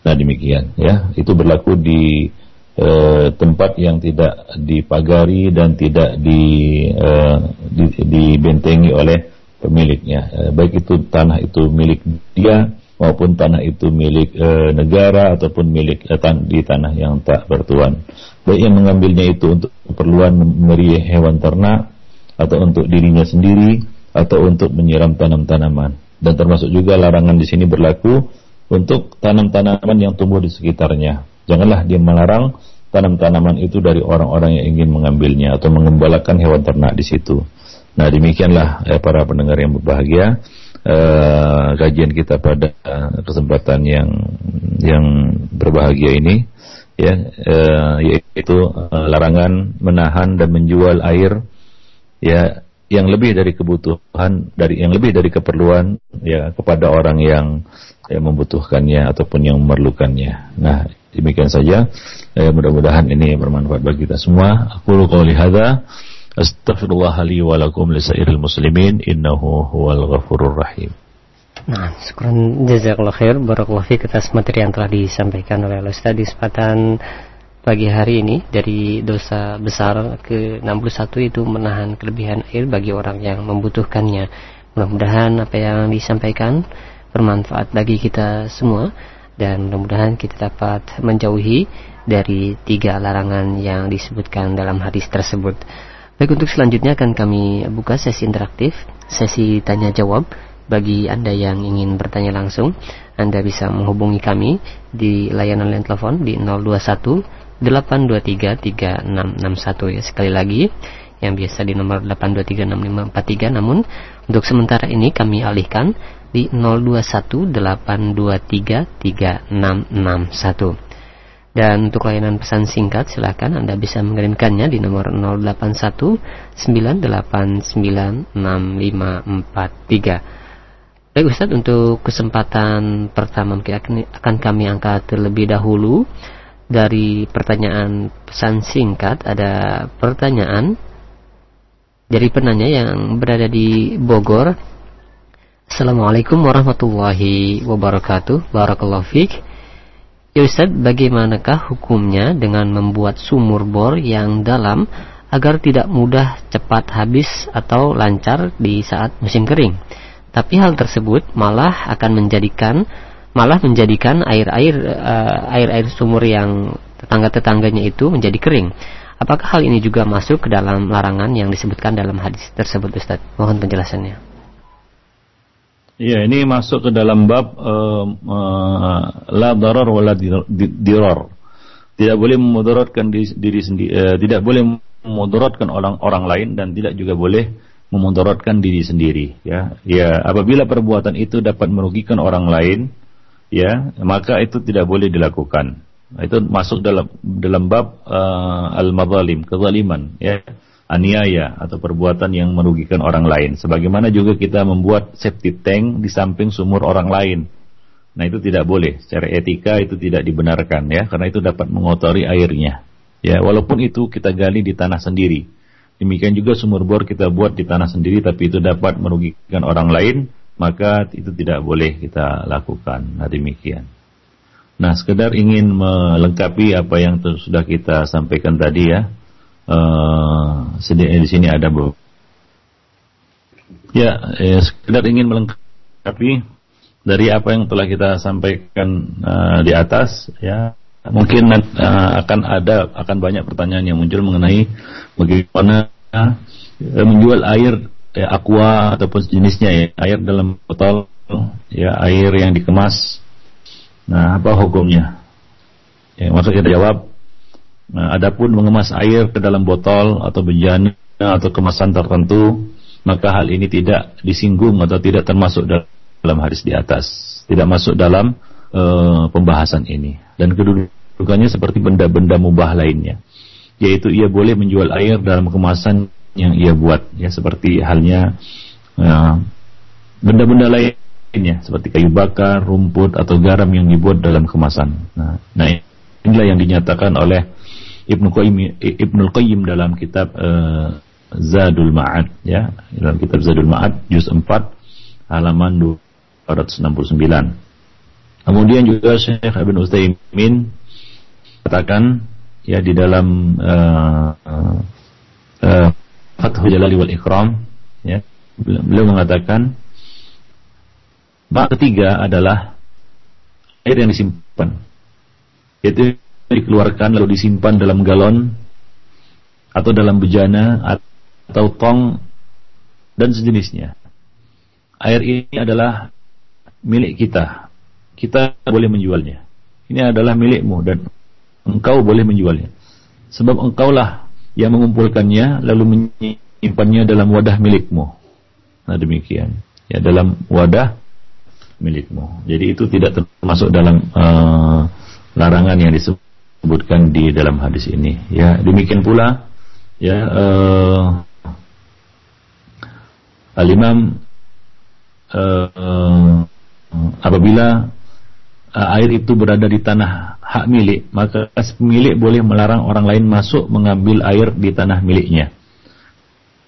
nah demikian ya itu berlaku di uh, tempat yang tidak dipagari dan tidak di, uh, di dibentengi oleh pemiliknya uh, baik itu tanah itu milik dia maupun tanah itu milik e, negara ataupun milik e, tan di tanah yang tak bertuan. Baik yang mengambilnya itu untuk keperluan memberi hewan ternak atau untuk dirinya sendiri atau untuk menyiram tanam-tanaman. Dan termasuk juga larangan di sini berlaku untuk tanam-tanaman yang tumbuh di sekitarnya. Janganlah dia melarang tanam-tanaman itu dari orang-orang yang ingin mengambilnya atau mengembalakan hewan ternak di situ. Nah demikianlah eh, para pendengar yang berbahagia uh, kajian kita pada kesempatan yang yang berbahagia ini ya uh, yaitu uh, larangan menahan dan menjual air ya yang lebih dari kebutuhan dari yang lebih dari keperluan ya kepada orang yang ya, membutuhkannya ataupun yang memerlukannya. Nah, demikian saja. Eh, mudah-mudahan ini bermanfaat bagi kita semua. Aku qouli hadza Astaghfirullah li wa lakum muslimin innahu huwal ghafurur rahim. Nah, syukuran jazakallah khair barakallahu fiik atas materi yang telah disampaikan oleh Ustaz di kesempatan pagi hari ini dari dosa besar ke-61 itu menahan kelebihan air bagi orang yang membutuhkannya. Mudah-mudahan apa yang disampaikan bermanfaat bagi kita semua dan mudah-mudahan kita dapat menjauhi dari tiga larangan yang disebutkan dalam hadis tersebut. Baik untuk selanjutnya akan kami buka sesi interaktif, sesi tanya jawab bagi Anda yang ingin bertanya langsung. Anda bisa menghubungi kami di layanan telepon di 021 823 3661 ya. Sekali lagi yang biasa di nomor 8236543 namun untuk sementara ini kami alihkan di 021 823 3661. Dan untuk layanan pesan singkat silahkan Anda bisa mengirimkannya di nomor 081 9896543. Baik Ustaz, untuk kesempatan pertama mungkin akan kami angkat terlebih dahulu dari pertanyaan pesan singkat ada pertanyaan dari penanya yang berada di Bogor. Assalamualaikum warahmatullahi wabarakatuh. Barakallahu fiqh. Ya Ustaz, bagaimanakah hukumnya dengan membuat sumur bor yang dalam agar tidak mudah cepat habis atau lancar di saat musim kering? Tapi hal tersebut malah akan menjadikan malah menjadikan air-air uh, air-air sumur yang tetangga-tetangganya itu menjadi kering. Apakah hal ini juga masuk ke dalam larangan yang disebutkan dalam hadis tersebut Ustaz? Mohon penjelasannya. Iya, ini masuk ke dalam bab uh, uh, la darar wa la dirar. Tidak boleh memudaratkan diri, diri sendiri, uh, tidak boleh memudaratkan orang orang lain dan tidak juga boleh memudaratkan diri sendiri, ya. Ya, apabila perbuatan itu dapat merugikan orang lain, ya, maka itu tidak boleh dilakukan. Itu masuk dalam dalam bab uh, al-madzalim, kezaliman, ya. aniaya atau perbuatan yang merugikan orang lain. Sebagaimana juga kita membuat safety tank di samping sumur orang lain. Nah itu tidak boleh. Secara etika itu tidak dibenarkan ya, karena itu dapat mengotori airnya. Ya, walaupun itu kita gali di tanah sendiri. Demikian juga sumur bor kita buat di tanah sendiri, tapi itu dapat merugikan orang lain, maka itu tidak boleh kita lakukan. Nah demikian. Nah, sekedar ingin melengkapi apa yang sudah kita sampaikan tadi ya uh, di sini ada bu. Ya, ya, sekedar ingin melengkapi dari apa yang telah kita sampaikan uh, di atas, ya mungkin uh, akan ada akan banyak pertanyaan yang muncul mengenai bagaimana uh, menjual air ya, aqua ataupun jenisnya ya air dalam botol ya air yang dikemas. Nah, apa hukumnya? Ya, masa kita jawab Nah, adapun mengemas air ke dalam botol atau bejana atau kemasan tertentu, maka hal ini tidak disinggung atau tidak termasuk dalam hadis di atas, tidak masuk dalam uh, pembahasan ini. Dan kedudukannya seperti benda-benda mubah lainnya, yaitu ia boleh menjual air dalam kemasan yang ia buat, ya seperti halnya benda benda-benda lainnya, seperti kayu bakar, rumput atau garam yang dibuat dalam kemasan. Nah, nah inilah yang dinyatakan oleh Ibnu Qayyim Ibnu Qayyim dalam kitab uh, Zadul Ma'ad ya dalam kitab Zadul Ma'ad juz 4 halaman 269. Kemudian juga Syekh Ibn Utsaimin katakan ya di dalam uh, uh, uh, Fathul Jalali wal Ikram ya beliau mengatakan bab ketiga adalah air yang disimpan yaitu dikeluarkan lalu disimpan dalam galon atau dalam bejana atau tong dan sejenisnya. Air ini adalah milik kita. Kita boleh menjualnya. Ini adalah milikmu dan engkau boleh menjualnya. Sebab engkaulah yang mengumpulkannya lalu menyimpannya dalam wadah milikmu. Nah demikian. Ya dalam wadah milikmu. Jadi itu tidak termasuk dalam uh, larangan yang disebut disebutkan di dalam hadis ini. Ya, demikian pula ya uh, Al-Imam uh, apabila uh, air itu berada di tanah hak milik, maka pemilik boleh melarang orang lain masuk mengambil air di tanah miliknya.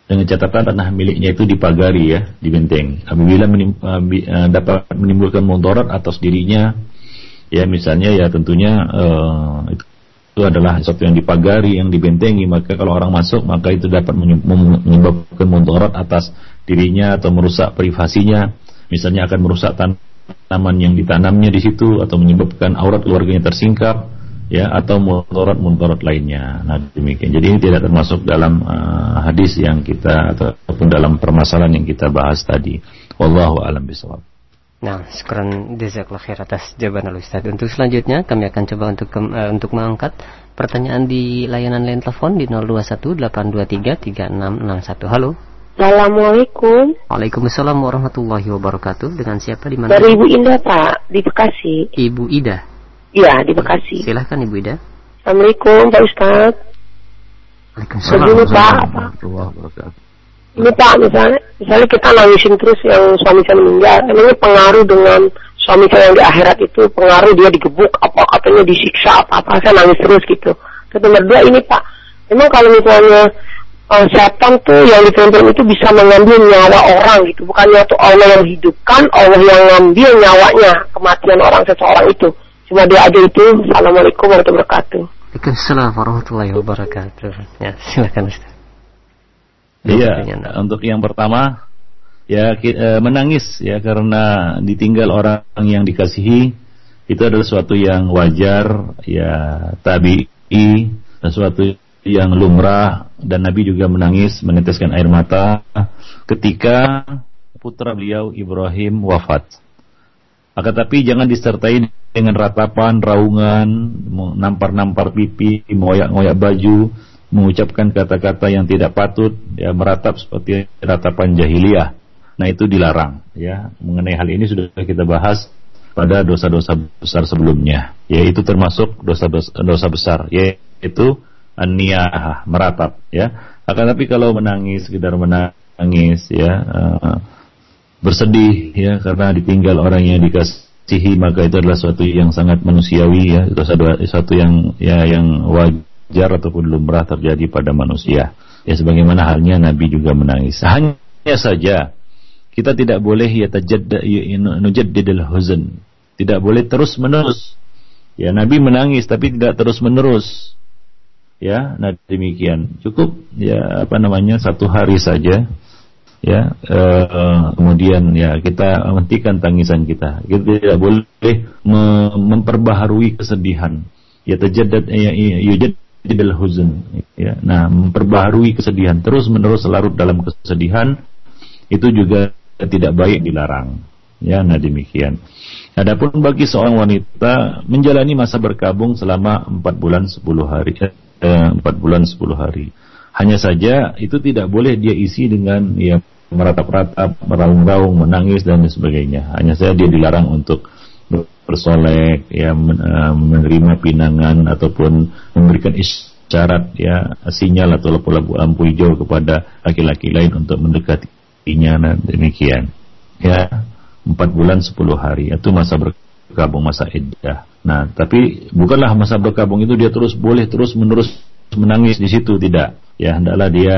Dengan catatan tanah miliknya itu dipagari ya, dibentengi. Apabila menim, uh, uh, dapat menimbulkan mudarat atas dirinya ya misalnya ya tentunya uh, itu adalah sesuatu yang dipagari, yang dibentengi, maka kalau orang masuk maka itu dapat menyebabkan mudarat atas dirinya atau merusak privasinya, misalnya akan merusak tanaman yang ditanamnya di situ atau menyebabkan aurat keluarganya tersingkap ya atau mudarat-mudarat lainnya. Nah, demikian. Jadi ini tidak termasuk dalam uh, hadis yang kita ataupun dalam permasalahan yang kita bahas tadi. Wallahu alam bisawab. Nah, sekarang jazakallah khair atas jawaban al Ustaz. Untuk selanjutnya kami akan coba untuk uh, untuk mengangkat pertanyaan di layanan line telepon di 0218233661. Halo. Assalamualaikum. Waalaikumsalam warahmatullahi wabarakatuh. Dengan siapa di mana? Dari Ibu Ida, Pak, di Bekasi. Ibu Ida. Iya, di Bekasi. Silahkan Ibu Ida. Assalamualaikum, Pak Ustaz. Waalaikumsalam warahmatullahi wabarakatuh. Ini Pak, misalnya, misalnya kita nangisin terus yang suami saya meninggal, ini pengaruh dengan suami saya yang di akhirat itu, pengaruh dia digebuk, apa katanya disiksa, apa-apa, saya nangis terus gitu. Terus nomor dua ini Pak, memang kalau misalnya uh, setan tuh yang ditonton itu bisa mengambil nyawa orang gitu, bukannya tuh Allah yang hidupkan, Allah yang ngambil nyawanya, kematian orang seseorang itu. Cuma dia aja itu. Assalamualaikum warahmatullahi wabarakatuh. Waalaikumsalam warahmatullahi wabarakatuh. Ya, silakan Ustaz. Iya, untuk yang pertama ya e, menangis ya karena ditinggal orang yang dikasihi itu adalah sesuatu yang wajar ya tabii sesuatu yang lumrah dan Nabi juga menangis meneteskan air mata ketika putra beliau Ibrahim wafat. Akan tapi jangan disertai dengan ratapan, raungan, nampar-nampar pipi, ngoyak-ngoyak baju, mengucapkan kata-kata yang tidak patut ya meratap seperti ratapan jahiliyah. Nah, itu dilarang ya. Mengenai hal ini sudah kita bahas pada dosa-dosa besar sebelumnya, yaitu termasuk dosa dosa besar yaitu an meratap ya. Akan tapi kalau menangis, sekedar menangis ya uh, bersedih ya karena ditinggal orang yang dikasihi maka itu adalah suatu yang sangat manusiawi ya. Itu satu yang ya yang wajar ataupun lumrah terjadi pada manusia. Ya sebagaimana halnya Nabi juga menangis. Hanya saja kita tidak boleh ya nujaddidul huzn. Tidak boleh terus menerus ya Nabi menangis tapi tidak terus menerus ya nah demikian. Cukup ya apa namanya satu hari saja. Ya uh, kemudian ya kita hentikan tangisan kita. Kita tidak boleh memperbaharui kesedihan. Ya terjadi ya yujaddidul huzn. Ya nah memperbaharui kesedihan. Terus menerus larut dalam kesedihan itu juga tidak baik dilarang. Ya nah demikian. Adapun bagi seorang wanita menjalani masa berkabung selama empat bulan sepuluh hari Eh, empat bulan sepuluh hari. Hanya saja itu tidak boleh dia isi dengan ya meratap-ratap, meraung-raung, menangis dan sebagainya. Hanya saja dia dilarang untuk bersolek, ya eh, menerima pinangan ataupun memberikan isyarat ya sinyal atau lampu-lampu lampu hijau kepada laki-laki lain untuk mendekatinya nah, demikian. Ya empat bulan sepuluh hari itu masa berkabung masa iddah. Nah, tapi bukanlah masa berkabung itu dia terus boleh terus menerus menangis di situ tidak. Ya, hendaklah dia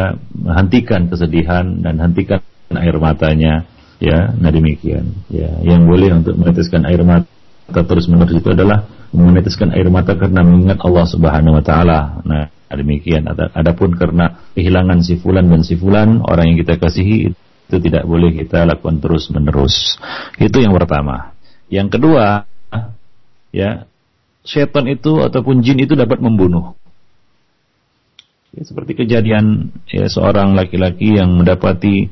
hentikan kesedihan dan hentikan air matanya. Ya, nah demikian. Ya, yang boleh untuk meneteskan air mata terus menerus itu adalah meneteskan air mata karena mengingat Allah Subhanahu wa taala. Nah, demikian. Adapun karena kehilangan si fulan dan si fulan orang yang kita kasihi itu tidak boleh kita lakukan terus menerus. Itu yang pertama. Yang kedua, ya setan itu ataupun jin itu dapat membunuh. Ya, seperti kejadian ya, seorang laki-laki yang mendapati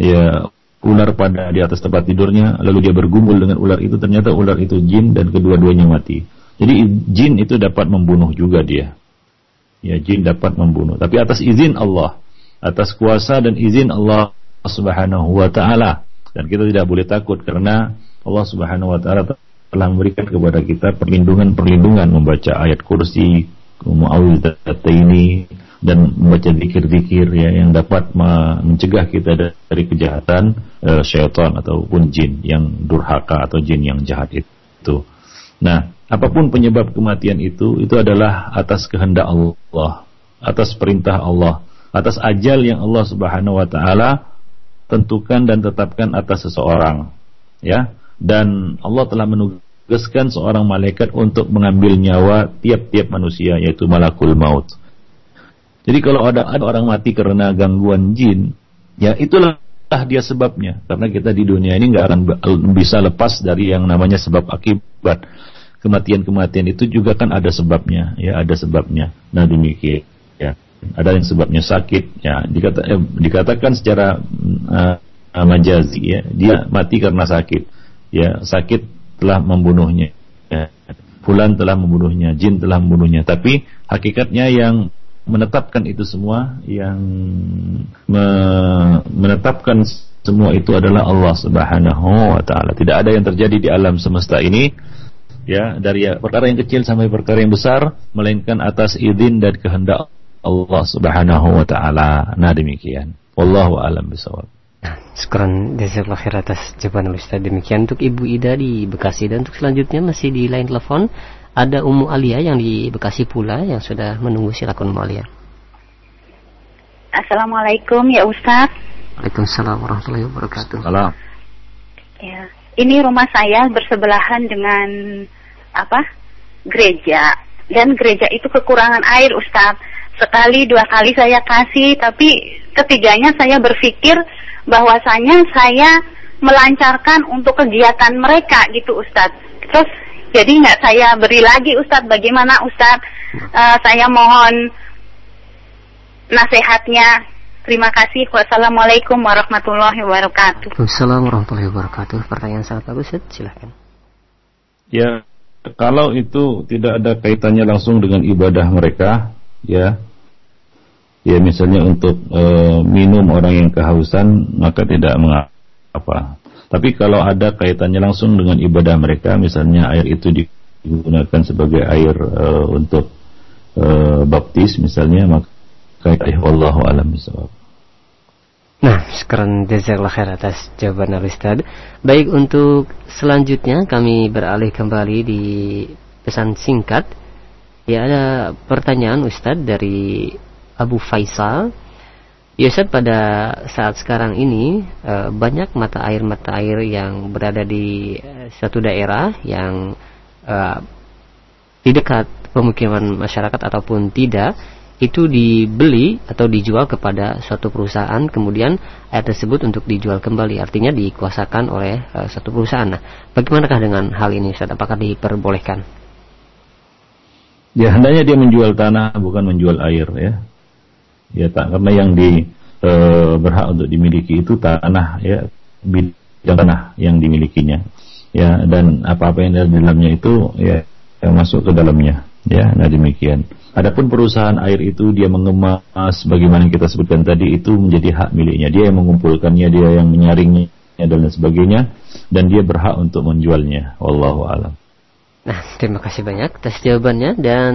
ya ular pada di atas tempat tidurnya, lalu dia bergumul dengan ular itu, ternyata ular itu jin dan kedua-duanya mati. Jadi jin itu dapat membunuh juga dia. Ya, jin dapat membunuh, tapi atas izin Allah, atas kuasa dan izin Allah Subhanahu wa taala. Dan kita tidak boleh takut karena Allah Subhanahu wa taala telah memberikan kepada kita perlindungan-perlindungan membaca ayat kursi, ini dan membaca zikir-zikir ya yang dapat mencegah kita dari kejahatan e, syaitan ataupun jin yang durhaka atau jin yang jahat itu. Nah, apa pun penyebab kematian itu itu adalah atas kehendak Allah, atas perintah Allah, atas ajal yang Allah Subhanahu wa taala tentukan dan tetapkan atas seseorang. Ya, dan Allah telah menunggu tugaskan seorang malaikat untuk mengambil nyawa tiap-tiap manusia yaitu malakul maut. Jadi kalau ada ada orang mati karena gangguan jin, ya itulah dia sebabnya. Karena kita di dunia ini nggak akan bisa lepas dari yang namanya sebab akibat. Kematian-kematian itu juga kan ada sebabnya, ya ada sebabnya. Nah demikian, ya ada yang sebabnya sakit, ya dikata, eh, dikatakan secara uh, majazi, ya dia mati karena sakit, ya sakit telah membunuhnya. Ya. Fulan telah membunuhnya, jin telah membunuhnya. Tapi hakikatnya yang menetapkan itu semua, yang me menetapkan semua itu adalah Allah Subhanahu wa taala. Tidak ada yang terjadi di alam semesta ini ya dari perkara yang kecil sampai perkara yang besar melainkan atas izin dan kehendak Allah Subhanahu wa taala. Nah demikian. Wallahu alam bisawab. Sekarang jazakallah khair atas jawaban Ustaz. Demikian untuk Ibu Ida di Bekasi dan untuk selanjutnya masih di line telepon ada Umu Alia yang di Bekasi pula yang sudah menunggu silakan Umu Alia. Assalamualaikum ya Ustaz. Waalaikumsalam warahmatullahi wabarakatuh. Salam. Ya, ini rumah saya bersebelahan dengan apa? gereja dan gereja itu kekurangan air Ustaz. Sekali dua kali saya kasih tapi ketiganya saya berpikir bahwasanya saya melancarkan untuk kegiatan mereka gitu Ustadz. Terus jadi nggak saya beri lagi Ustadz bagaimana Ustadz uh, saya mohon nasihatnya. Terima kasih. Wassalamualaikum warahmatullahi wabarakatuh. Wassalamualaikum warahmatullahi wabarakatuh. Pertanyaan sangat bagus, silahkan. Ya, kalau itu tidak ada kaitannya langsung dengan ibadah mereka, ya ya misalnya untuk e, minum orang yang kehausan maka tidak mengapa. Tapi kalau ada kaitannya langsung dengan ibadah mereka, misalnya air itu digunakan sebagai air e, untuk e, baptis misalnya, maka Baik, wallahu alam bisawab. Nah, sekarang jazakallah khair atas jawaban Al-Ustaz. Baik, untuk selanjutnya kami beralih kembali di pesan singkat. Ya, ada pertanyaan Ustaz dari Abu Faisal. Ya Ustaz, pada saat sekarang ini eh, banyak mata air-mata air yang berada di eh, satu daerah yang eh, di dekat pemukiman masyarakat ataupun tidak itu dibeli atau dijual kepada suatu perusahaan kemudian air tersebut untuk dijual kembali artinya dikuasakan oleh uh, satu perusahaan. Nah, bagaimanakah dengan hal ini Ustaz? Apakah diperbolehkan? Ya, hendaknya dia menjual tanah bukan menjual air ya. Ya, tak karena yang di e, berhak untuk dimiliki itu tanah ya, bidang tanah yang dimilikinya. Ya, dan apa-apa yang ada di dalamnya itu ya yang masuk ke dalamnya. Ya, nah demikian. Adapun perusahaan air itu dia mengemas bagaimana kita sebutkan tadi itu menjadi hak miliknya. Dia yang mengumpulkannya, dia yang menyaringnya dan lain sebagainya dan dia berhak untuk menjualnya. Wallahu alam. Nah, terima kasih banyak atas jawabannya dan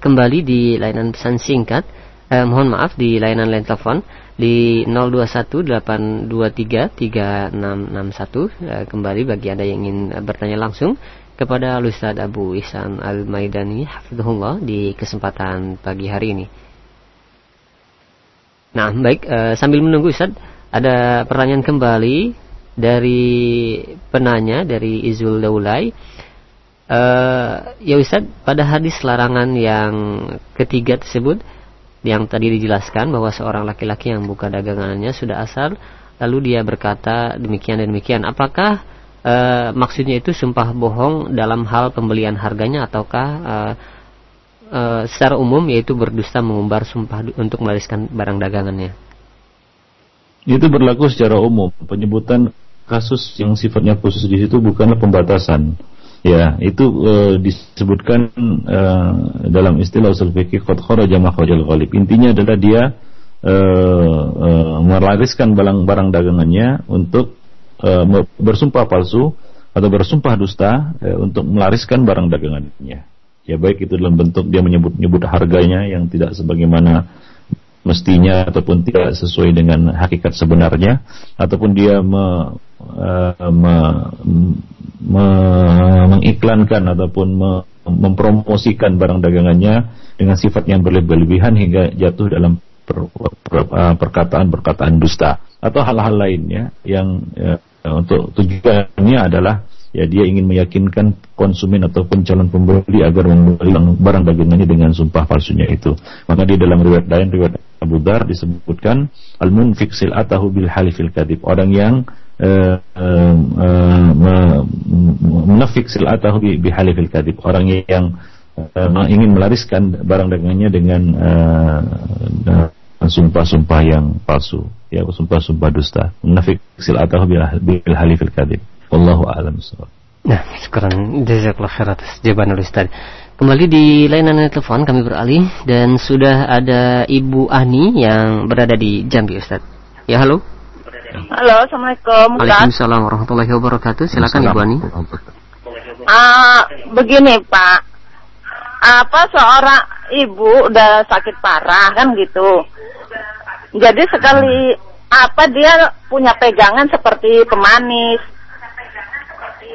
kembali di layanan pesan singkat. Eh, mohon maaf di layanan line telepon di 0218233661 eh, kembali bagi Anda yang ingin bertanya langsung kepada Ustaz Abu Ihsan Al-Maidani hafizahullah di kesempatan pagi hari ini. Nah, baik e, sambil menunggu Ustaz, ada pertanyaan kembali dari penanya dari Izul Daulay. E, ya Ustaz, pada hadis larangan yang ketiga tersebut yang tadi dijelaskan bahwa seorang laki-laki yang buka dagangannya sudah asal lalu dia berkata demikian dan demikian. Apakah e, maksudnya itu sumpah bohong dalam hal pembelian harganya ataukah e, e, secara umum yaitu berdusta mengumbar sumpah untuk melariskan barang dagangannya. Itu berlaku secara umum. Penyebutan kasus yang sifatnya khusus di situ bukanlah pembatasan. Ya, itu e, disebutkan e, dalam istilah usul fikih qad kharaja makhrajal ghalib. Intinya adalah dia e, e, melariskan barang-barang dagangannya untuk uh, bersumpah palsu atau bersumpah dusta uh, untuk melariskan barang dagangannya. Ya baik itu dalam bentuk dia menyebut-nyebut harganya yang tidak sebagaimana mestinya ataupun tidak sesuai dengan hakikat sebenarnya ataupun dia me, uh, me, me, mengiklankan ataupun me, mempromosikan barang dagangannya dengan sifat yang berlebihan hingga jatuh dalam perkataan-perkataan dusta. Atau hal-hal lainnya yang ya, Nah, untuk tujuannya adalah ya dia ingin meyakinkan konsumen ataupun calon pembeli agar membeli barang dagangannya dengan sumpah palsunya itu. Maka di dalam riwayat lain riwayat Abu Dar disebutkan al-munfik sil'atahu bil halifil kadib. Orang yang uh, uh, uh, menafik sil'atahu bi halifil kadib. Orang yang uh, ingin melariskan barang dagangannya dengan uh, uh, sumpah-sumpah yang palsu ya sumpah-sumpah dusta munafik silatahu bil halifil kadib wallahu a'lam Nah, sekarang jazakallah khair atas jawaban Ustaz. Kembali di layanan telepon kami beralih dan sudah ada Ibu Ani yang berada di Jambi Ustaz. Ya, halo. Halo, Assalamualaikum. Waalaikumsalam warahmatullahi wabarakatuh. Silakan Ibu Ani. Uh, begini Pak, apa seorang ibu udah sakit parah kan gitu. Jadi sekali apa dia punya pegangan seperti pemanis.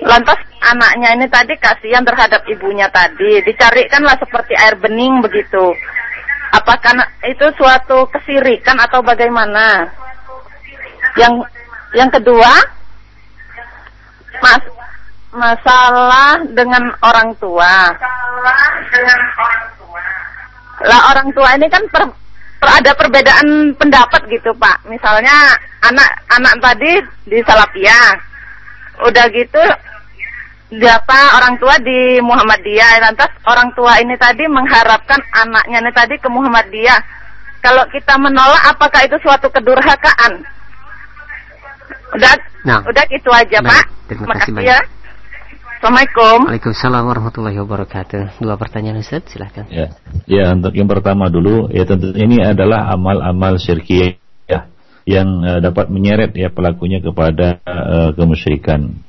Lantas anaknya ini tadi kasihan terhadap ibunya tadi, dicarikanlah seperti air bening begitu. Apakah itu suatu kesirikan atau bagaimana? Yang yang kedua, mas masalah dengan orang tua. Lah orang tua ini kan per, ada perbedaan pendapat gitu Pak. Misalnya anak anak tadi di Salafiyah, udah gitu siapa orang tua di Muhammadiyah lantas orang tua ini tadi mengharapkan anaknya ini tadi ke Muhammadiyah kalau kita menolak apakah itu suatu kedurhakaan udah nah, udah gitu aja baik, Pak terima kasih banyak ya. Assalamualaikum. Waalaikumsalam warahmatullahi wabarakatuh. Dua pertanyaan Ustaz, silahkan. Ya, ya untuk yang pertama dulu, ya tentu ini adalah amal-amal syirkiyah ya, yang uh, dapat menyeret ya pelakunya kepada uh, kemusyrikan.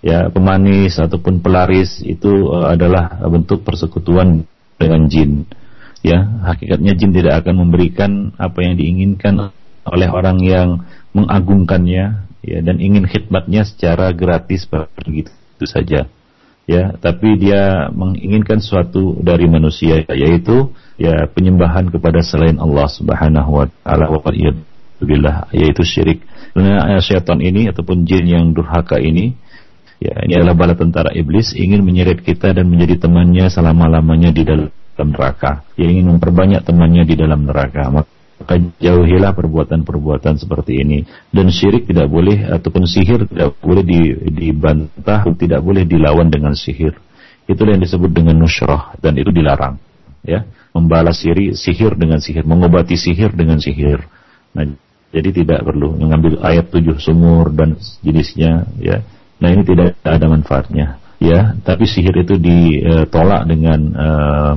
Ya, pemanis ataupun pelaris itu uh, adalah bentuk persekutuan dengan jin. Ya, hakikatnya jin tidak akan memberikan apa yang diinginkan oleh orang yang mengagungkannya ya dan ingin khidmatnya secara gratis begitu saja. Ya tapi dia menginginkan sesuatu dari manusia yaitu ya penyembahan kepada selain Allah Subhanahu wa taala. wa billah yaitu syirik. Karena syaitan ini ataupun jin yang durhaka ini ya ini adalah bala tentara iblis ingin menyeret kita dan menjadi temannya selama-lamanya di dalam neraka. Yang ingin memperbanyak temannya di dalam neraka. Maka jauhilah perbuatan-perbuatan seperti ini. Dan syirik tidak boleh ataupun sihir tidak boleh dibantah tidak boleh dilawan dengan sihir. Itulah yang disebut dengan nusrah dan itu dilarang. Ya membalas sihir sihir dengan sihir mengobati sihir dengan sihir nah jadi tidak perlu mengambil ayat tujuh sumur dan jenisnya ya nah ini tidak ada manfaatnya ya tapi sihir itu ditolak dengan uh,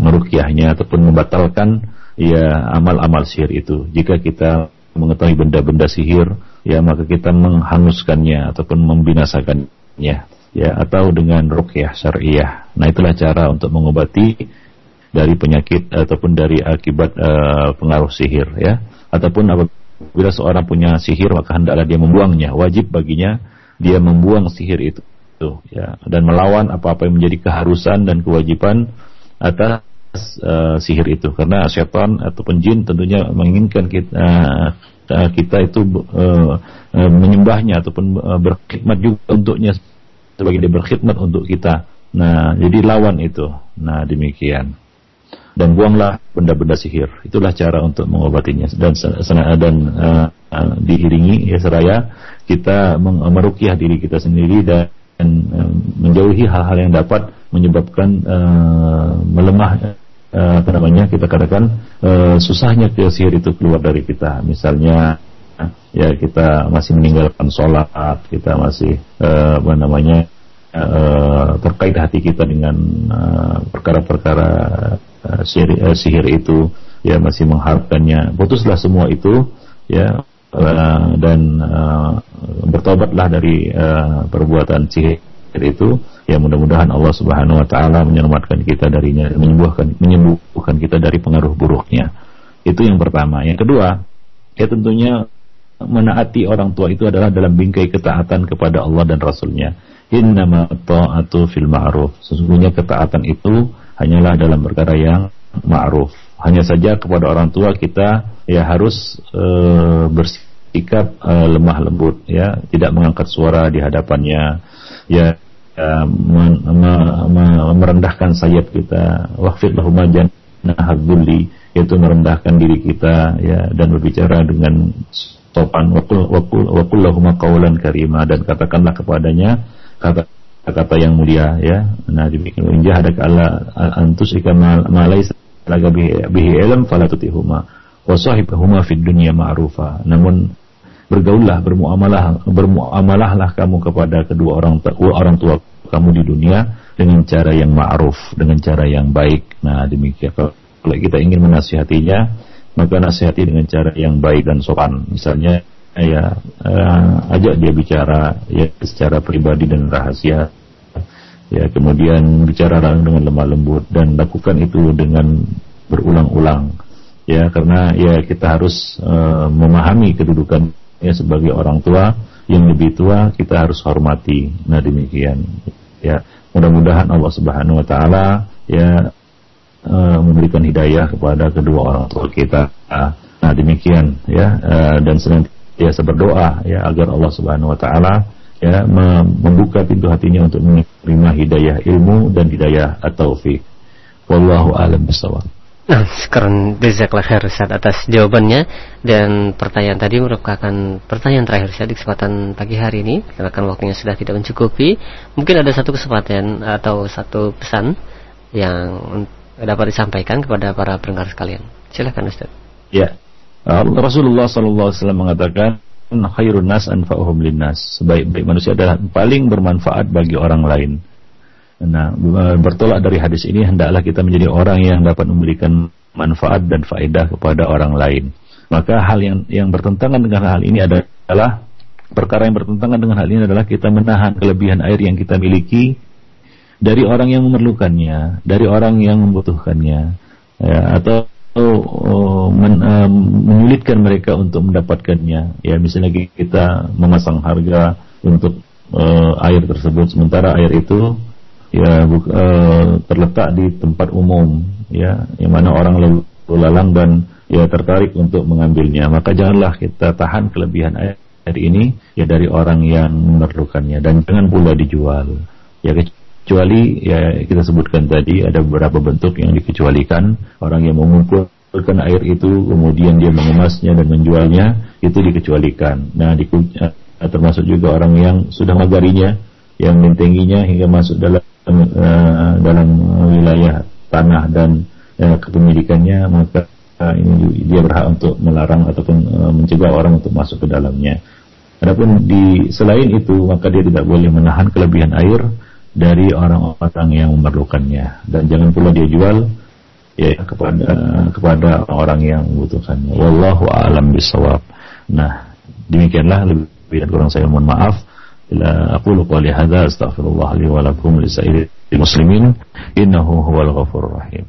merukyahnya ataupun membatalkan ya amal-amal sihir itu. Jika kita mengetahui benda-benda sihir, ya maka kita menghanguskannya ataupun membinasakannya, ya atau dengan rukyah syariah. Nah itulah cara untuk mengobati dari penyakit ataupun dari akibat uh, pengaruh sihir, ya. Ataupun apabila seorang punya sihir maka hendaklah dia membuangnya. Wajib baginya dia membuang sihir itu, ya, dan melawan apa-apa yang menjadi keharusan dan kewajiban atas uh, sihir itu karena setan ataupun jin tentunya menginginkan kita uh, kita itu uh, uh, menyembahnya ataupun uh, berkhidmat juga untuknya sebagai dia berkhidmat untuk kita. Nah, jadi lawan itu. Nah, demikian. Dan buanglah benda-benda sihir. Itulah cara untuk mengobatinya dan dan uh, uh, diiringi ya seraya kita merukyah diri kita sendiri dan uh, menjauhi hal-hal yang dapat menyebabkan uh, melemah uh, apa namanya kita katakan uh, susahnya sihir itu keluar dari kita misalnya ya kita masih meninggalkan sholat kita masih uh, apa namanya uh, terkait hati kita dengan perkara-perkara uh, sihir, itu ya masih mengharapkannya putuslah semua itu ya dan bertobatlah dari perbuatan sihir itu ya mudah-mudahan Allah Subhanahu wa taala menyelamatkan kita darinya menyembuhkan menyembuhkan kita dari pengaruh buruknya. Itu yang pertama. Yang kedua, ya tentunya menaati orang tua itu adalah dalam bingkai ketaatan kepada Allah dan Rasulnya. Innama ta'atu fil ma'ruf. Sesungguhnya ketaatan itu hanyalah dalam perkara yang ma'ruf. Hanya saja kepada orang tua kita ya harus e, bersikap e, lemah lembut ya, tidak mengangkat suara di hadapannya ya uh, merendahkan sayap kita waqfid lahum jannahadzulli yaitu merendahkan diri kita ya dan berbicara dengan sopan wakul wakul wakul lahum qawlan karima. Dan katakanlah kepadanya kata kata yang mulia ya. Nah demikian. Injah ada kala antus ikan malai laga bihi ilm fala tutihuma. Wa sahibhuma fid dunya ma'rufa. Namun bergaullah bermuamalah bermuamalahlah kamu kepada kedua orang orang tua kamu di dunia dengan cara yang ma'ruf dengan cara yang baik. Nah demikian. Kalau kita ingin menasihatinya maka nasihati dengan cara yang baik dan sopan misalnya ya uh, ajak dia bicara ya secara pribadi dan rahasia ya kemudian bicara dengan lemah lembut dan lakukan itu dengan berulang-ulang ya karena ya kita harus uh, memahami kedudukan ya sebagai orang tua yang lebih tua kita harus hormati. Nah demikian. Ya mudah-mudahan Allah Subhanahu Wa Taala ya uh, memberikan hidayah kepada kedua orang tua kita. Nah demikian ya uh, dan senantiasa berdoa ya agar Allah Subhanahu Wa Taala ya membuka pintu hatinya untuk menerima hidayah ilmu dan hidayah at-taufik. Wallahu a'lam bishawab. Nah, sekarang jazakallah khair Ustaz atas jawabannya dan pertanyaan tadi merupakan pertanyaan terakhir saya di kesempatan pagi hari ini karena waktunya sudah tidak mencukupi. Mungkin ada satu kesempatan atau satu pesan yang dapat disampaikan kepada para pendengar sekalian. Silakan Ustaz. Ya. Rasulullah sallallahu alaihi wasallam mengatakan khairun nas anfa'uhum linnas. Sebaik-baik manusia adalah paling bermanfaat bagi orang lain. Nah, bertolak dari hadis ini hendaklah kita menjadi orang yang dapat memberikan manfaat dan faedah kepada orang lain. Maka hal yang yang bertentangan dengan hal ini adalah perkara yang bertentangan dengan hal ini adalah kita menahan kelebihan air yang kita miliki dari orang yang memerlukannya, dari orang yang membutuhkannya. ya, atau uh, men, uh, menyulitkan mereka untuk mendapatkannya. Ya, misalnya kita memasang harga untuk uh, air tersebut, sementara air itu ya uh, terletak di tempat umum, ya, yang mana orang lalu lalang dan ya tertarik untuk mengambilnya. Maka janganlah kita tahan kelebihan air ini ya dari orang yang memerlukannya dan jangan pula dijual. Ya kecuali ya kita sebutkan tadi ada beberapa bentuk yang dikecualikan orang yang mengumpulkan air itu kemudian dia mengemasnya dan menjualnya itu dikecualikan. Nah di, eh, termasuk juga orang yang sudah magarinya yang mentenginya hingga masuk dalam uh, dalam wilayah tanah dan uh, kepemilikannya maka uh, ini dia berhak untuk melarang ataupun uh, mencegah orang untuk masuk ke dalamnya. Adapun di selain itu maka dia tidak boleh menahan kelebihan air dari orang-orang yang memerlukannya dan jangan pula dia jual ya kepada kepada orang yang membutuhkannya. Wallahu a'lam bisawab. Nah, demikianlah lebih dan kurang saya mohon maaf. Ila aqulu qali hadza astaghfirullah li wa lakum li muslimin innahu huwal ghafurur rahim.